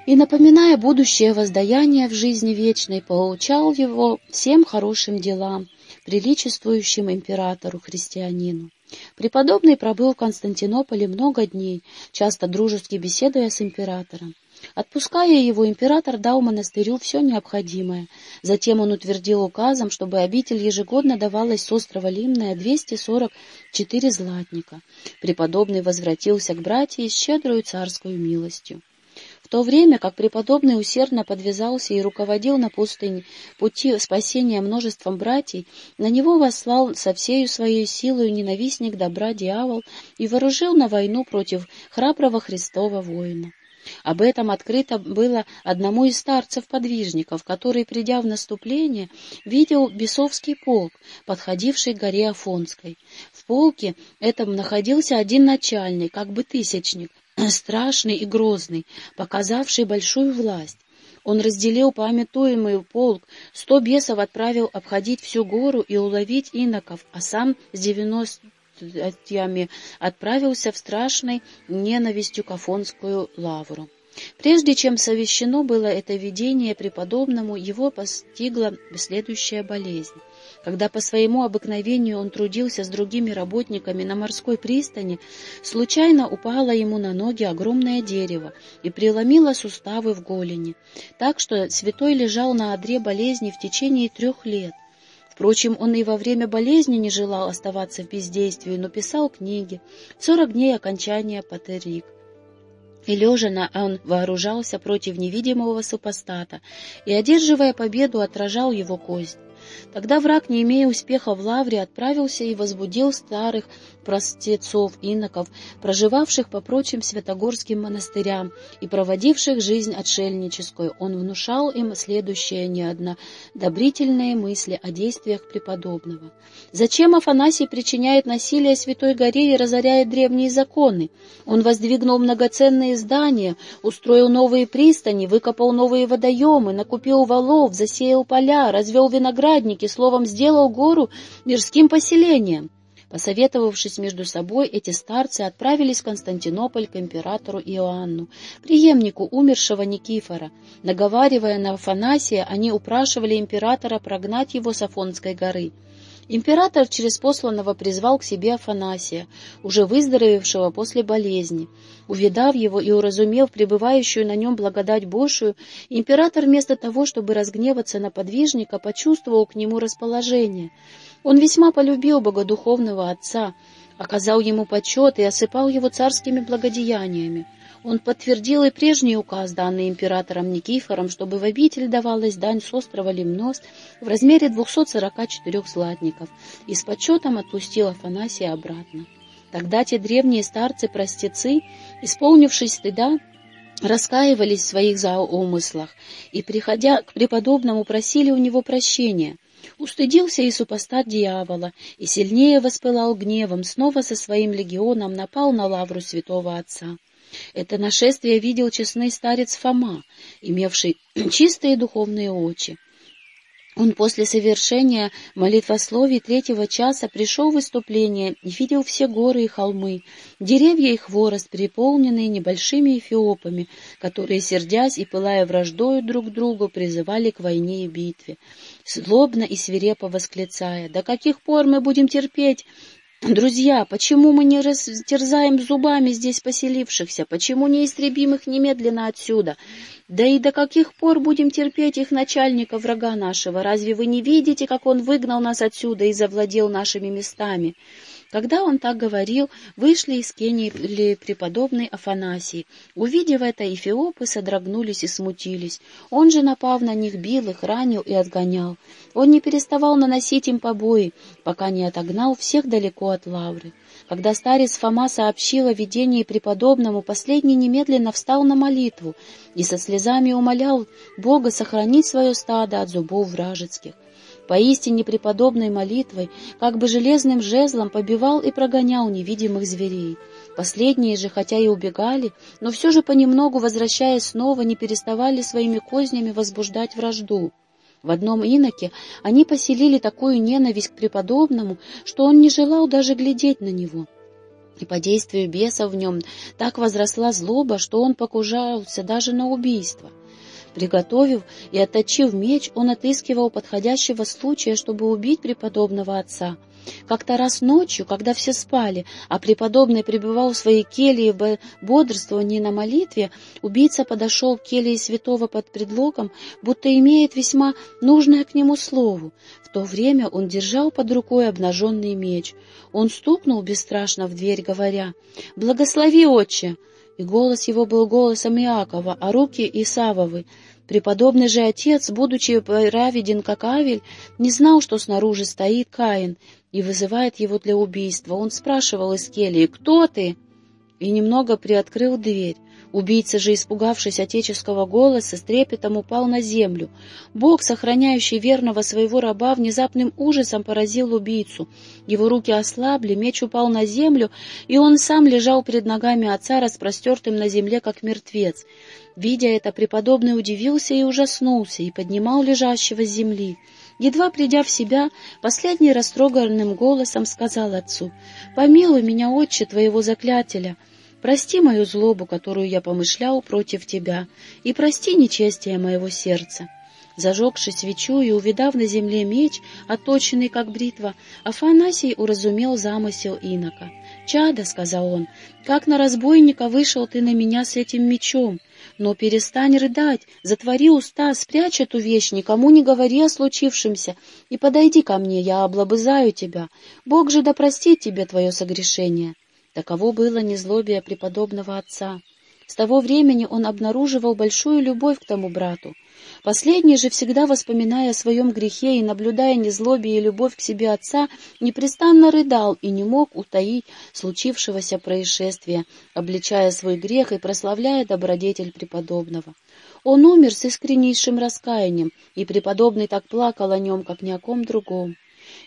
и, напоминая будущее воздаяние в жизни вечной, получал его всем хорошим делам, приличествующим императору-христианину. Преподобный пробыл в Константинополе много дней, часто дружески беседуя с императором. Отпуская его, император дал монастырю все необходимое. Затем он утвердил указом, чтобы обитель ежегодно давалась с острова Лимная 244 златника. Преподобный возвратился к братьям с щедрую царскую милостью. В то время как преподобный усердно подвязался и руководил на пустыне пути спасения множеством братьев, на него вослал со всею своей силой ненавистник добра дьявол и вооружил на войну против храброго Христова воина. Об этом открыто было одному из старцев-подвижников, который, придя в наступление, видел бесовский полк, подходивший к горе Афонской. В полке этом находился один начальник, как бы тысячник, страшный и грозный, показавший большую власть. Он разделил памятуемый полк, сто бесов отправил обходить всю гору и уловить иноков, а сам с девяностями отправился в страшной ненавистью к Афонскую лавру. Прежде чем совещено было это видение преподобному, его постигла следующая болезнь. Когда по своему обыкновению он трудился с другими работниками на морской пристани, случайно упало ему на ноги огромное дерево и преломило суставы в голени, так что святой лежал на одре болезни в течение трех лет. Впрочем, он и во время болезни не желал оставаться в бездействии, но писал книги. «Сорок дней окончания Патерик». И лежа на он вооружался против невидимого супостата и, одерживая победу, отражал его кость. Тогда враг, не имея успеха в лавре, отправился и возбудил старых простецов, иноков, проживавших по прочим святогорским монастырям и проводивших жизнь отшельническую. Он внушал им следующее неоднодобрительные мысли о действиях преподобного. Зачем Афанасий причиняет насилие Святой Горе и разоряет древние законы? Он воздвигнул многоценные здания, устроил новые пристани, выкопал новые водоемы, накупил валов, засеял поля, развел виноградники, словом, сделал гору мирским поселением. Посоветовавшись между собой, эти старцы отправились в Константинополь к императору Иоанну, преемнику умершего Никифора. Наговаривая на Афанасия, они упрашивали императора прогнать его с Афонской горы. Император через посланного призвал к себе Афанасия, уже выздоровевшего после болезни. Увидав его и уразумев пребывающую на нем благодать Божию, император вместо того, чтобы разгневаться на подвижника, почувствовал к нему расположение — он весьма полюбил богодуховного отца, оказал ему почет и осыпал его царскими благодеяниями. Он подтвердил и прежний указ, данный императором Никифором, чтобы в обитель давалась дань с острова Лимнос в размере 244 златников, и с почетом отпустил Афанасия обратно. Тогда те древние старцы-простецы, исполнившись стыда, раскаивались в своих заумыслах и, приходя к преподобному, просили у него прощения — Устыдился и супостат дьявола, и сильнее воспылал гневом, снова со своим легионом напал на лавру святого отца. Это нашествие видел честный старец Фома, имевший чистые духовные очи. Он после совершения молитвословий третьего часа пришел в выступление и видел все горы и холмы, деревья и хворост, переполненные небольшими эфиопами, которые, сердясь и пылая враждою друг другу, призывали к войне и битве, злобно и свирепо восклицая, «До каких пор мы будем терпеть Друзья, почему мы не растерзаем зубами здесь поселившихся? Почему не истребим их немедленно отсюда? Да и до каких пор будем терпеть их начальника, врага нашего? Разве вы не видите, как он выгнал нас отсюда и завладел нашими местами? Когда он так говорил, вышли из Кении преподобный Афанасий. Увидев это, эфиопы содрогнулись и смутились. Он же, напав на них, бил их, ранил и отгонял. Он не переставал наносить им побои, пока не отогнал всех далеко от лавры. Когда старец Фома сообщил о видении преподобному, последний немедленно встал на молитву и со слезами умолял Бога сохранить свое стадо от зубов вражеских. Поистине преподобной молитвой, как бы железным жезлом, побивал и прогонял невидимых зверей. Последние же, хотя и убегали, но все же понемногу, возвращаясь снова, не переставали своими кознями возбуждать вражду. В одном иноке они поселили такую ненависть к преподобному, что он не желал даже глядеть на него. И по действию беса в нем так возросла злоба, что он покужался даже на убийство. Приготовив и отточив меч, он отыскивал подходящего случая, чтобы убить преподобного отца. Как-то раз ночью, когда все спали, а преподобный пребывал в своей келье в бодрствовании на молитве, убийца подошел к келье святого под предлогом, будто имеет весьма нужное к нему слово. В то время он держал под рукой обнаженный меч. Он стукнул бесстрашно в дверь, говоря, «Благослови, отче!» И голос его был голосом Иакова, а руки Исавовы. Преподобный же отец, будучи праведен, как Авель, не знал, что снаружи стоит Каин и вызывает его для убийства. Он спрашивал из келии «Кто ты?» и немного приоткрыл дверь. Убийца же, испугавшись отеческого голоса, с трепетом упал на землю. Бог, сохраняющий верного своего раба, внезапным ужасом поразил убийцу. Его руки ослабли, меч упал на землю, и он сам лежал перед ногами отца, распростертым на земле, как мертвец. Видя это, преподобный удивился и ужаснулся, и поднимал лежащего с земли. Едва придя в себя, последний растроганным голосом сказал отцу, «Помилуй меня, отче, твоего заклятеля, прости мою злобу, которую я помышлял против тебя, и прости нечестие моего сердца». Зажегши свечу и увидав на земле меч, отточенный как бритва, Афанасий уразумел замысел инока. «Чада», — сказал он, — «как на разбойника вышел ты на меня с этим мечом? Но перестань рыдать, затвори уста, спрячь эту вещь, никому не говори о случившемся, и подойди ко мне, я облобызаю тебя. Бог же да простит тебе твое согрешение». Таково было незлобие преподобного отца. С того времени он обнаруживал большую любовь к тому брату. Последний же, всегда воспоминая о своем грехе и наблюдая незлобие и любовь к себе отца, непрестанно рыдал и не мог утаить случившегося происшествия, обличая свой грех и прославляя добродетель преподобного. Он умер с искреннейшим раскаянием, и преподобный так плакал о нем, как ни о ком другом.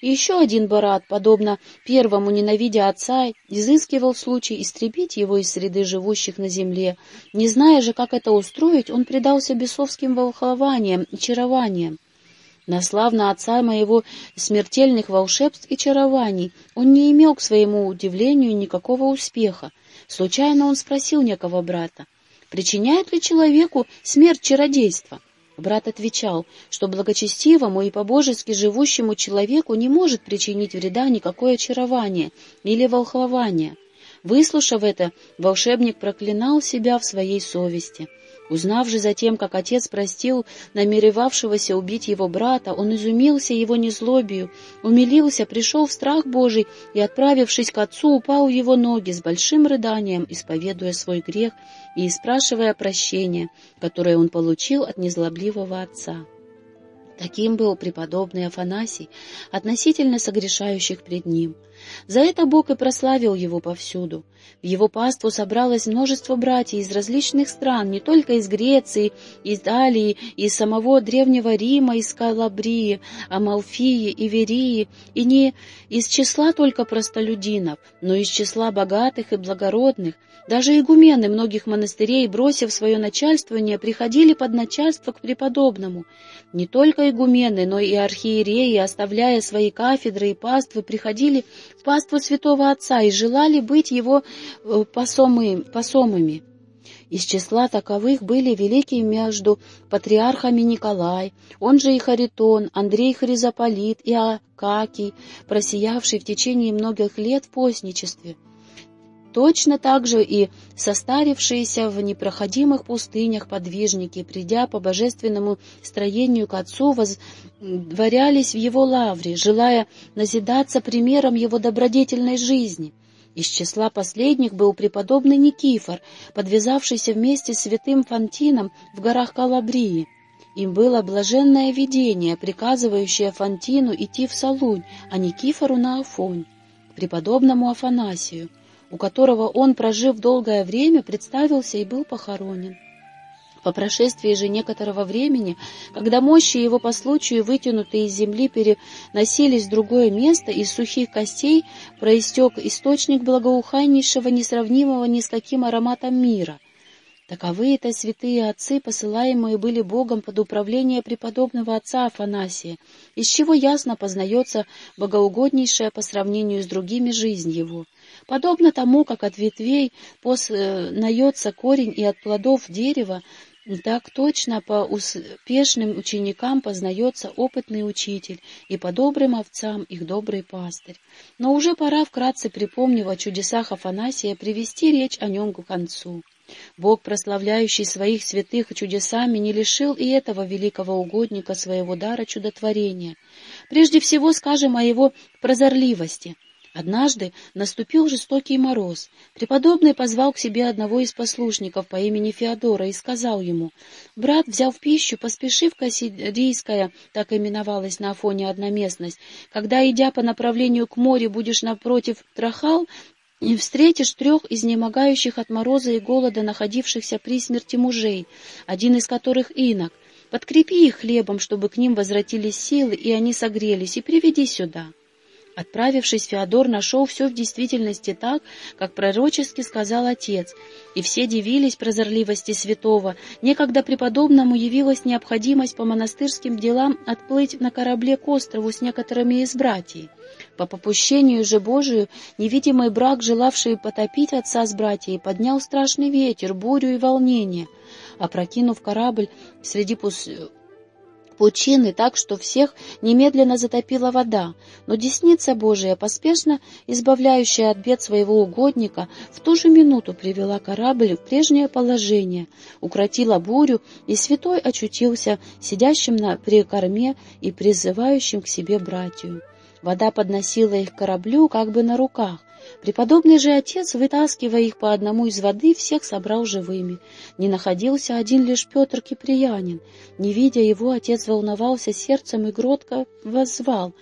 Еще один барат, подобно первому, ненавидя отца, изыскивал случай истребить его из среды живущих на земле. Не зная же, как это устроить, он предался бесовским волхованиям и чарованиям. Наслав на отца моего смертельных волшебств и чарований, он не имел, к своему удивлению, никакого успеха. Случайно он спросил некого брата, причиняет ли человеку смерть чародейства? Брат отвечал, что благочестивому и по-божески живущему человеку не может причинить вреда никакое очарование или волхвование. Выслушав это, волшебник проклинал себя в своей совести — Узнав же затем, как отец простил намеревавшегося убить его брата, он изумился его незлобию, умилился, пришел в страх Божий и, отправившись к отцу, упал в его ноги с большим рыданием, исповедуя свой грех и спрашивая прощения, которое он получил от незлобливого отца. Таким был преподобный Афанасий, относительно согрешающих пред ним. За это Бог и прославил его повсюду. В его паству собралось множество братьев из различных стран, не только из Греции, из Италии, из самого Древнего Рима, из Калабрии, Амалфии, Иверии, и не из числа только простолюдинов, но из числа богатых и благородных. Даже игумены многих монастырей, бросив свое начальствование, приходили под начальство к преподобному. Не только игумены, но и архиереи, оставляя свои кафедры и паствы, приходили в паству святого Отца и желали быть его э, посомами. Из числа таковых были великие между патриархами Николай, он же и Харитон, Андрей Хризополит и Акакий, просиявший в течение многих лет в постничестве. Точно так же и состарившиеся в непроходимых пустынях подвижники, придя по божественному строению к Отцу, воздворялись в Его лавре, желая назидаться примером Его добродетельной жизни — из числа последних был преподобный Никифор, подвязавшийся вместе с святым Фантином в горах Калабрии. Им было блаженное видение, приказывающее Фантину идти в Салунь, а Никифору на Афонь, преподобному Афанасию, у которого он, прожив долгое время, представился и был похоронен. По прошествии же некоторого времени, когда мощи его по случаю, вытянутые из земли, переносились в другое место, из сухих костей проистек источник благоуханнейшего, несравнимого ни с каким ароматом мира. Таковые-то святые отцы, посылаемые были Богом под управление преподобного отца Афанасия, из чего ясно познается богоугоднейшая по сравнению с другими жизнь его. Подобно тому, как от ветвей познается корень и от плодов дерева, так точно по успешным ученикам познается опытный учитель, и по добрым овцам их добрый пастырь. Но уже пора, вкратце припомнив о чудесах Афанасия, привести речь о нем к концу. Бог, прославляющий своих святых чудесами, не лишил и этого великого угодника своего дара чудотворения. Прежде всего скажем о его прозорливости — Однажды наступил жестокий мороз. Преподобный позвал к себе одного из послушников по имени Феодора и сказал ему, «Брат, взял в пищу, поспеши в Кассидийская, так именовалась на Афоне одна местность, когда, идя по направлению к морю, будешь напротив Трахал, и встретишь трех изнемогающих от мороза и голода находившихся при смерти мужей, один из которых инок. Подкрепи их хлебом, чтобы к ним возвратились силы, и они согрелись, и приведи сюда». Отправившись, Феодор нашел все в действительности так, как пророчески сказал отец, и все дивились прозорливости святого. Некогда преподобному явилась необходимость по монастырским делам отплыть на корабле к острову с некоторыми из братьев. По попущению же Божию невидимый брак, желавший потопить отца с братьями, поднял страшный ветер, бурю и волнение. Опрокинув корабль среди пус пучины так, что всех немедленно затопила вода, но десница Божия, поспешно избавляющая от бед своего угодника, в ту же минуту привела корабль в прежнее положение, укротила бурю, и святой очутился сидящим на прикорме и призывающим к себе братью. Вода подносила их к кораблю как бы на руках, Преподобный же отец, вытаскивая их по одному из воды, всех собрал живыми. Не находился один лишь Петр Киприянин. Не видя его, отец волновался сердцем и гротко воззвал.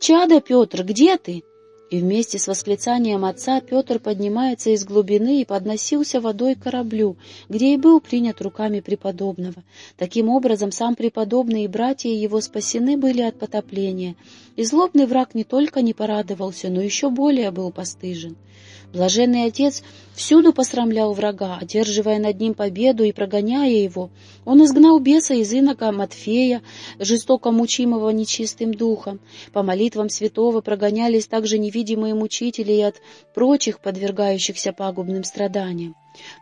«Чада, Петр, где ты?» И вместе с восклицанием отца Петр поднимается из глубины и подносился водой к кораблю, где и был принят руками преподобного. Таким образом, сам преподобный и братья его спасены были от потопления, и злобный враг не только не порадовался, но еще более был постыжен. Блаженный отец всюду посрамлял врага, одерживая над ним победу и прогоняя его. Он изгнал беса из инока Матфея, жестоко мучимого нечистым духом. По молитвам святого прогонялись также невидимые мучители и от прочих, подвергающихся пагубным страданиям.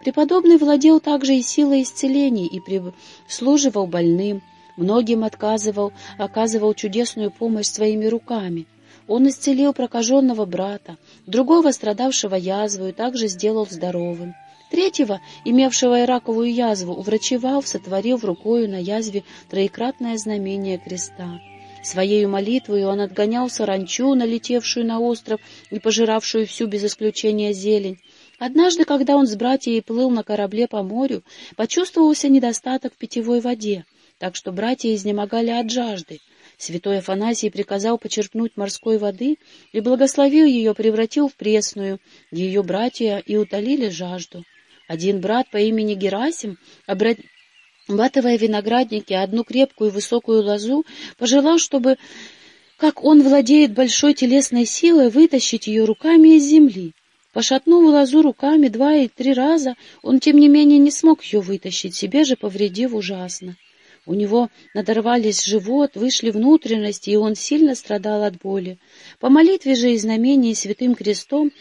Преподобный владел также и силой исцелений и прислуживал больным. Многим отказывал, оказывал чудесную помощь своими руками. Он исцелил прокаженного брата, другого, страдавшего язвою, также сделал здоровым. Третьего, имевшего раковую язву, уврачевал, сотворил в рукою на язве троекратное знамение креста. Своею молитвою он отгонял саранчу, налетевшую на остров и пожиравшую всю без исключения зелень. Однажды, когда он с братьями плыл на корабле по морю, почувствовался недостаток в питьевой воде, так что братья изнемогали от жажды. Святой Афанасий приказал почерпнуть морской воды и благословил ее, превратил в пресную. Ее братья и утолили жажду. Один брат по имени Герасим, обрабатывая виноградники одну крепкую высокую лозу, пожелал, чтобы, как он владеет большой телесной силой, вытащить ее руками из земли. Пошатнув лозу руками два и три раза, он, тем не менее, не смог ее вытащить, себе же повредив ужасно. У него надорвались живот, вышли внутренности, и он сильно страдал от боли. По молитве же и знамении святым крестом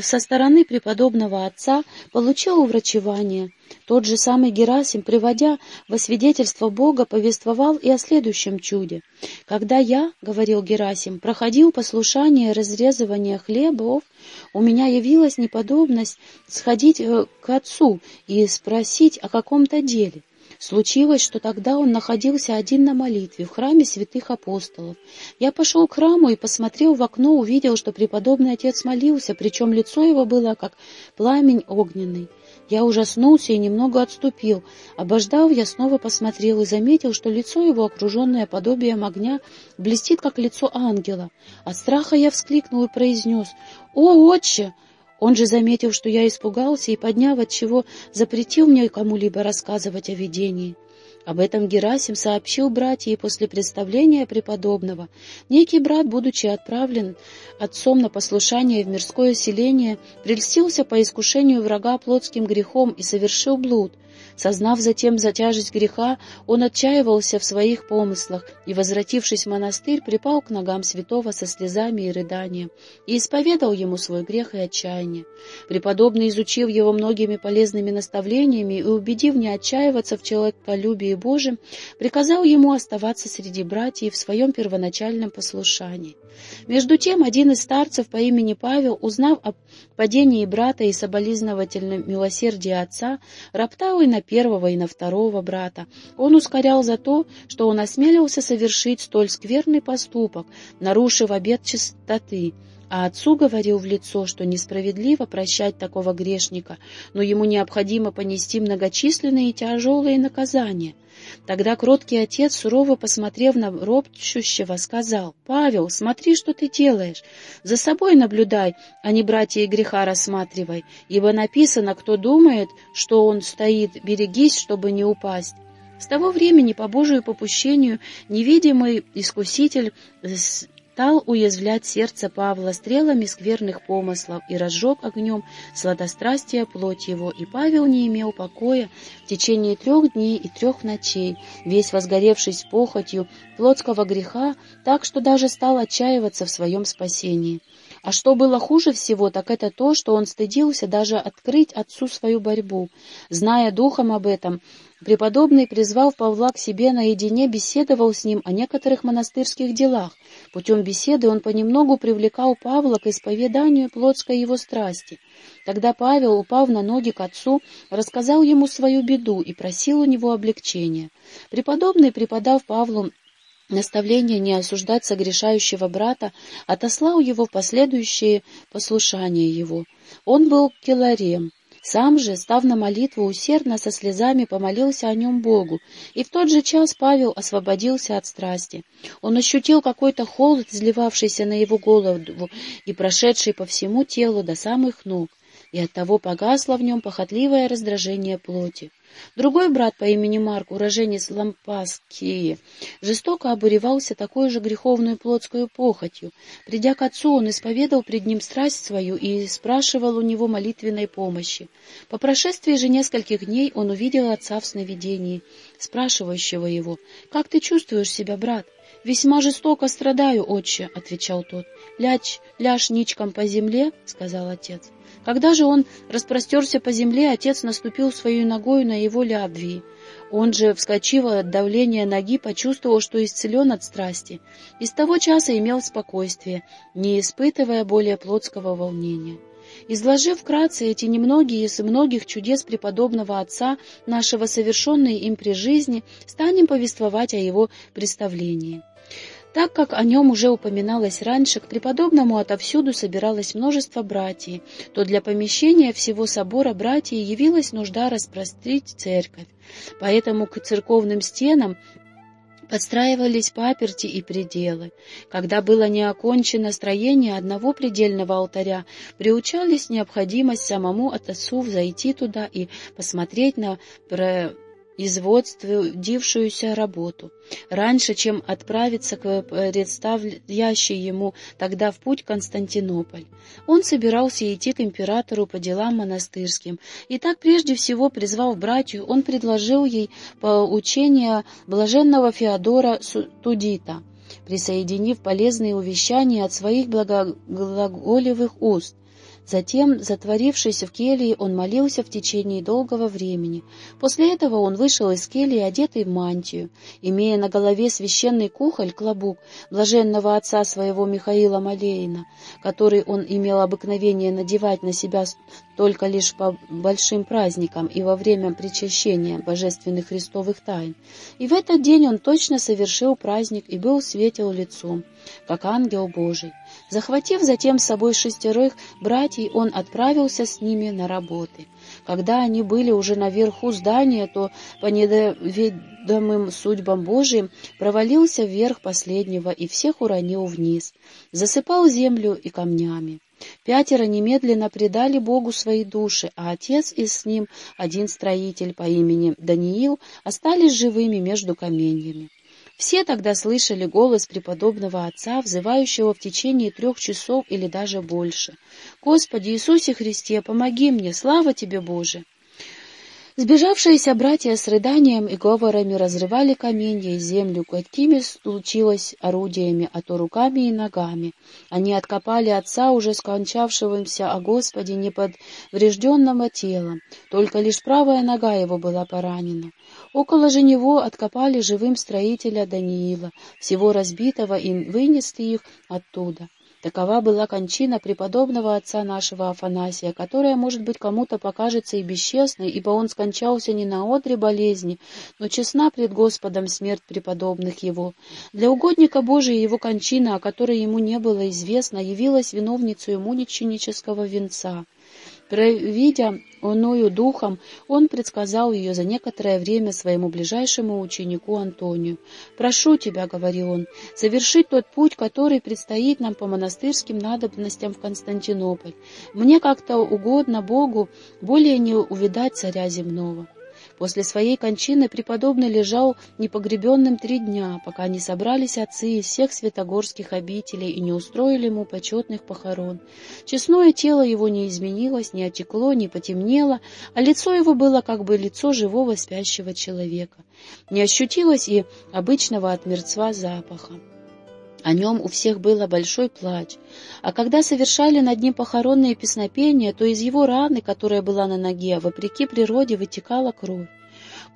со стороны преподобного отца получил уврачевание. Тот же самый Герасим, приводя во свидетельство Бога, повествовал и о следующем чуде. «Когда я, — говорил Герасим, — проходил послушание разрезывания хлебов, у меня явилась неподобность сходить э, к отцу и спросить о каком-то деле». Случилось, что тогда он находился один на молитве в храме святых апостолов. Я пошел к храму и, посмотрел в окно, увидел, что преподобный отец молился, причем лицо его было как пламень огненный. Я ужаснулся и немного отступил. Обождав, я снова посмотрел и заметил, что лицо его, окруженное подобием огня, блестит, как лицо ангела. От страха я вскликнул и произнес «О, отче!» Он же заметил, что я испугался, и, подняв от чего, запретил мне кому-либо рассказывать о видении. Об этом Герасим сообщил братьям после представления преподобного. Некий брат, будучи отправлен отцом на послушание в мирское селение, прельстился по искушению врага плотским грехом и совершил блуд. Сознав затем за тяжесть греха, он отчаивался в своих помыслах и, возвратившись в монастырь, припал к ногам святого со слезами и рыданием и исповедал ему свой грех и отчаяние. Преподобный, изучив его многими полезными наставлениями и убедив не отчаиваться в человеколюбии Божьем, приказал ему оставаться среди братьев в своем первоначальном послушании. Между тем, один из старцев по имени Павел, узнав о падении брата и соболезновательном милосердии отца, роптал и на первого, и на второго брата. Он ускорял за то, что он осмелился совершить столь скверный поступок, нарушив обет чистоты, а отцу говорил в лицо, что несправедливо прощать такого грешника, но ему необходимо понести многочисленные и тяжелые наказания. Тогда кроткий отец, сурово посмотрев на ропчущего, сказал, «Павел, смотри, что ты делаешь. За собой наблюдай, а не братья и греха рассматривай, ибо написано, кто думает, что он стоит, берегись, чтобы не упасть». С того времени, по Божию попущению, невидимый искуситель стал уязвлять сердце Павла стрелами скверных помыслов и разжег огнем сладострастия плоть его, и Павел не имел покоя в течение трех дней и трех ночей, весь возгоревшись похотью плотского греха, так что даже стал отчаиваться в своем спасении. А что было хуже всего, так это то, что он стыдился даже открыть отцу свою борьбу. Зная духом об этом, Преподобный, призвав Павла к себе наедине, беседовал с ним о некоторых монастырских делах. Путем беседы он понемногу привлекал Павла к исповеданию плотской его страсти. Тогда Павел, упав на ноги к отцу, рассказал ему свою беду и просил у него облегчения. Преподобный, преподав Павлу наставление не осуждать согрешающего брата, отослал его в последующее послушание его. Он был келарем, сам же, став на молитву, усердно со слезами помолился о нем Богу, и в тот же час Павел освободился от страсти. Он ощутил какой-то холод, изливавшийся на его голову и прошедший по всему телу до самых ног, и оттого погасло в нем похотливое раздражение плоти. Другой брат по имени Марк, уроженец Лампаски, жестоко обуревался такой же греховной плотской похотью. Придя к отцу, он исповедал пред ним страсть свою и спрашивал у него молитвенной помощи. По прошествии же нескольких дней он увидел отца в сновидении, спрашивающего его, «Как ты чувствуешь себя, брат?» «Весьма жестоко страдаю, отче», — отвечал тот. «Ляжь, ляжь ничком по земле», — сказал отец. Когда же он распростерся по земле, отец наступил свою ногою на его лядвии. Он же, вскочив от давления ноги, почувствовал, что исцелен от страсти, и с того часа имел спокойствие, не испытывая более плотского волнения. Изложив вкратце эти немногие из многих чудес преподобного отца, нашего совершенные им при жизни, станем повествовать о его представлении. Так как о нем уже упоминалось раньше, к преподобному отовсюду собиралось множество братьев, то для помещения всего собора братьев явилась нужда распрострить церковь. Поэтому к церковным стенам подстраивались паперти и пределы. Когда было не окончено строение одного предельного алтаря, приучались необходимость самому отцу взойти туда и посмотреть на изводствудившуюся работу. Раньше, чем отправиться к представляющей ему тогда в путь Константинополь, он собирался идти к императору по делам монастырским, и так прежде всего, призвав братью, он предложил ей поучение блаженного Феодора Тудита, присоединив полезные увещания от своих благоглаголевых уст, Затем, затворившись в келье, он молился в течение долгого времени. После этого он вышел из кельи, одетый в мантию, имея на голове священный кухоль, клобук, блаженного отца своего Михаила Малеина, который он имел обыкновение надевать на себя только лишь по большим праздникам и во время причащения божественных христовых тайн. И в этот день он точно совершил праздник и был светел лицом, как ангел Божий. Захватив затем с собой шестерых братьев, он отправился с ними на работы. Когда они были уже наверху здания, то по недоведомым судьбам Божиим провалился вверх последнего и всех уронил вниз, засыпал землю и камнями. Пятеро немедленно предали Богу свои души, а отец и с ним один строитель по имени Даниил остались живыми между каменьями. Все тогда слышали голос преподобного отца, взывающего в течение трех часов или даже больше. «Господи Иисусе Христе, помоги мне! Слава Тебе, Боже!» Сбежавшиеся братья с рыданием и говорами разрывали каменья и землю, какими случилось орудиями, а то руками и ногами. Они откопали отца, уже скончавшегося о Господе неподврежденного тела, только лишь правая нога его была поранена. Около же него откопали живым строителя Даниила, всего разбитого, и вынесли их оттуда. Такова была кончина преподобного отца нашего Афанасия, которая, может быть, кому-то покажется и бесчестной, ибо он скончался не на одре болезни, но честна пред Господом смерть преподобных его. Для угодника Божия его кончина, о которой ему не было известно, явилась виновницей мученического венца. Провидя оною духом, он предсказал ее за некоторое время своему ближайшему ученику Антонию. «Прошу тебя, — говорил он, — совершить тот путь, который предстоит нам по монастырским надобностям в Константинополь. Мне как-то угодно Богу более не увидать царя земного». После своей кончины преподобный лежал непогребенным три дня, пока не собрались отцы из всех святогорских обителей и не устроили ему почетных похорон. Честное тело его не изменилось, не отекло, не потемнело, а лицо его было как бы лицо живого спящего человека. Не ощутилось и обычного от мертва запаха. О нем у всех было большой плач. А когда совершали над ним похоронные песнопения, то из его раны, которая была на ноге, вопреки природе вытекала кровь.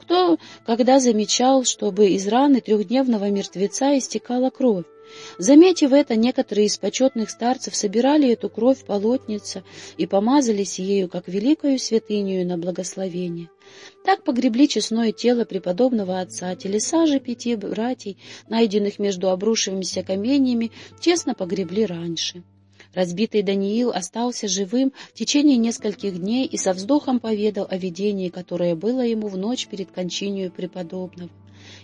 Кто когда замечал, чтобы из раны трехдневного мертвеца истекала кровь? Заметив это, некоторые из почетных старцев собирали эту кровь в полотнице и помазались ею, как великою святынью на благословение. Так погребли честное тело преподобного отца, телеса же пяти братьев, найденных между обрушившимися каменьями, честно погребли раньше. Разбитый Даниил остался живым в течение нескольких дней и со вздохом поведал о видении, которое было ему в ночь перед кончинью преподобного.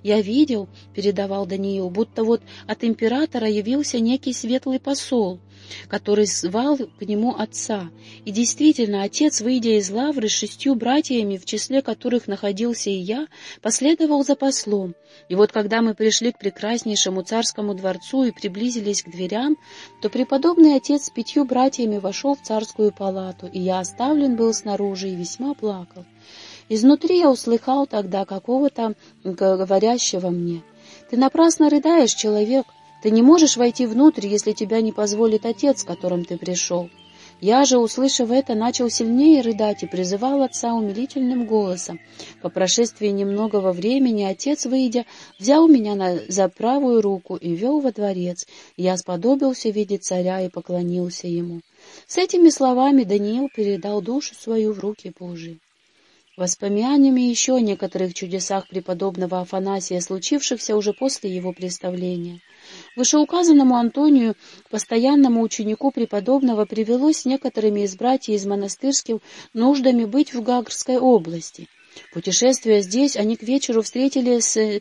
«Я видел», — передавал Даниил, — «будто вот от императора явился некий светлый посол, который звал к нему отца. И действительно, отец, выйдя из лавры с шестью братьями, в числе которых находился и я, последовал за послом. И вот когда мы пришли к прекраснейшему царскому дворцу и приблизились к дверям, то преподобный отец с пятью братьями вошел в царскую палату, и я оставлен был снаружи и весьма плакал. Изнутри я услыхал тогда какого-то говорящего мне. «Ты напрасно рыдаешь, человек. Ты не можешь войти внутрь, если тебя не позволит отец, с которым ты пришел». Я же, услышав это, начал сильнее рыдать и призывал отца умилительным голосом. По прошествии немногого времени отец, выйдя, взял меня на, за правую руку и вел во дворец. Я сподобился видеть царя и поклонился ему. С этими словами Даниил передал душу свою в руки Божии. Воспоминаниями еще о некоторых чудесах преподобного Афанасия, случившихся уже после его представления. Вышеуказанному Антонию, постоянному ученику преподобного, привелось некоторыми из братьев из монастырских нуждами быть в Гагрской области — Путешествуя здесь, они к вечеру встретили с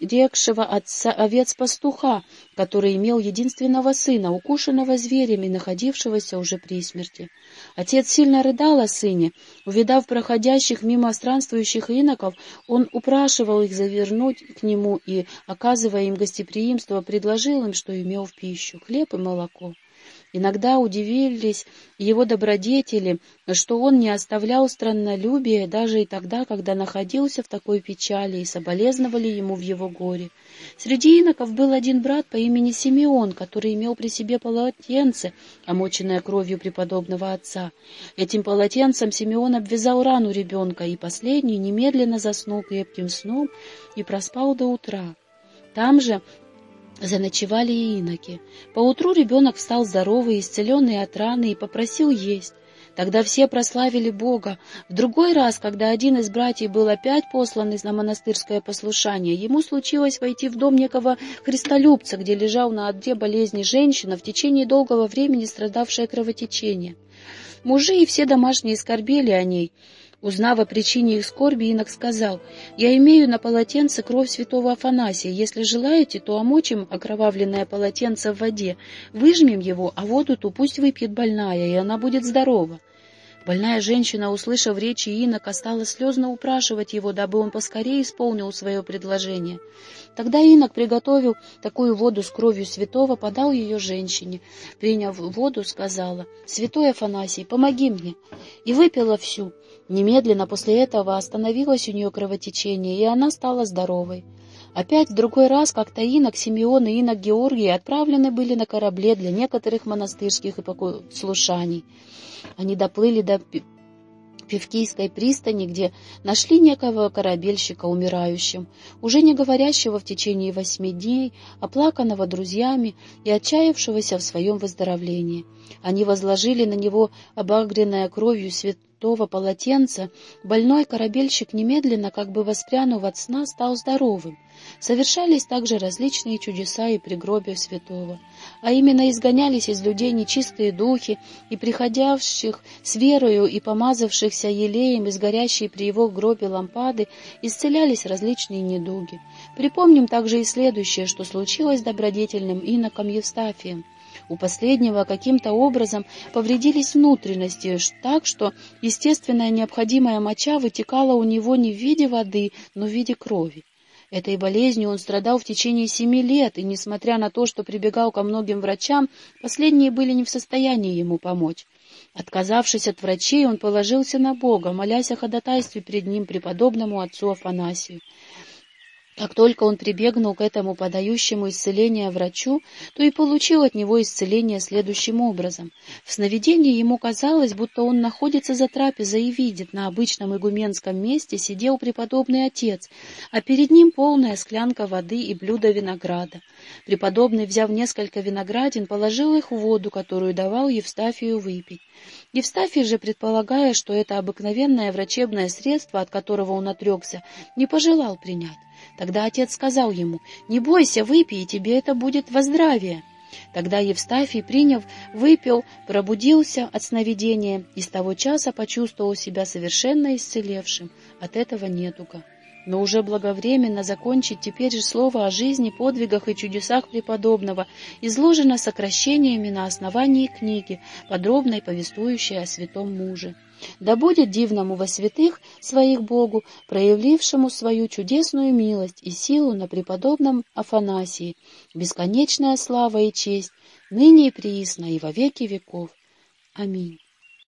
рекшего отца овец-пастуха, который имел единственного сына, укушенного зверем и находившегося уже при смерти. Отец сильно рыдал о сыне. Увидав проходящих мимо странствующих иноков, он упрашивал их завернуть к нему и, оказывая им гостеприимство, предложил им, что имел в пищу — хлеб и молоко. Иногда удивились его добродетели, что он не оставлял страннолюбия даже и тогда, когда находился в такой печали, и соболезновали ему в его горе. Среди иноков был один брат по имени Симеон, который имел при себе полотенце, омоченное кровью преподобного отца. Этим полотенцем Симеон обвязал рану ребенка, и последний немедленно заснул крепким сном и проспал до утра. Там же Заночевали и иноки. Поутру ребенок встал здоровый, исцеленный от раны, и попросил есть. Тогда все прославили Бога. В другой раз, когда один из братьев был опять послан на монастырское послушание, ему случилось войти в дом некого христолюбца, где лежал на одре болезни женщина, в течение долгого времени страдавшая кровотечением. Мужи и все домашние скорбели о ней, Узнав о причине их скорби, инок сказал, «Я имею на полотенце кровь святого Афанасия. Если желаете, то омочим окровавленное полотенце в воде, выжмем его, а воду ту пусть выпьет больная, и она будет здорова». Больная женщина, услышав речи инока, стала слезно упрашивать его, дабы он поскорее исполнил свое предложение. Тогда инок приготовил такую воду с кровью святого, подал ее женщине. Приняв воду, сказала, «Святой Афанасий, помоги мне!» И выпила всю. Немедленно после этого остановилось у нее кровотечение, и она стала здоровой. Опять в другой раз, как-то инок Симеон и инок Георгий отправлены были на корабле для некоторых монастырских и слушаний. Они доплыли до Певкийской пристани, где нашли некого корабельщика умирающим, уже не говорящего в течение восьми дней, оплаканного друзьями и отчаявшегося в своем выздоровлении. Они возложили на него обагренное кровью свет золотого полотенца, больной корабельщик немедленно, как бы воспрянув от сна, стал здоровым. Совершались также различные чудеса и пригробия святого, а именно изгонялись из людей нечистые духи, и приходящих с верою и помазавшихся елеем из горящей при его гробе лампады исцелялись различные недуги. Припомним также и следующее, что случилось с добродетельным иноком Евстафием. У последнего каким-то образом повредились внутренности, так что естественная необходимая моча вытекала у него не в виде воды, но в виде крови. Этой болезнью он страдал в течение семи лет, и, несмотря на то, что прибегал ко многим врачам, последние были не в состоянии ему помочь. Отказавшись от врачей, он положился на Бога, молясь о ходатайстве перед ним преподобному отцу Афанасию. Как только он прибегнул к этому подающему исцеление врачу, то и получил от него исцеление следующим образом. В сновидении ему казалось, будто он находится за трапезой и видит, на обычном игуменском месте сидел преподобный отец, а перед ним полная склянка воды и блюдо винограда. Преподобный, взяв несколько виноградин, положил их в воду, которую давал Евстафию выпить. Евстафий же, предполагая, что это обыкновенное врачебное средство, от которого он отрекся, не пожелал принять. Тогда отец сказал ему, «Не бойся, выпей, и тебе это будет во здравие». Тогда Евстафий, приняв, выпил, пробудился от сновидения и с того часа почувствовал себя совершенно исцелевшим от этого недуга но уже благовременно закончить теперь же слово о жизни, подвигах и чудесах преподобного, изложено сокращениями на основании книги, подробной повествующей о святом муже. Да будет дивному во святых своих Богу, проявившему свою чудесную милость и силу на преподобном Афанасии, бесконечная слава и честь, ныне и приисно и во веки веков. Аминь.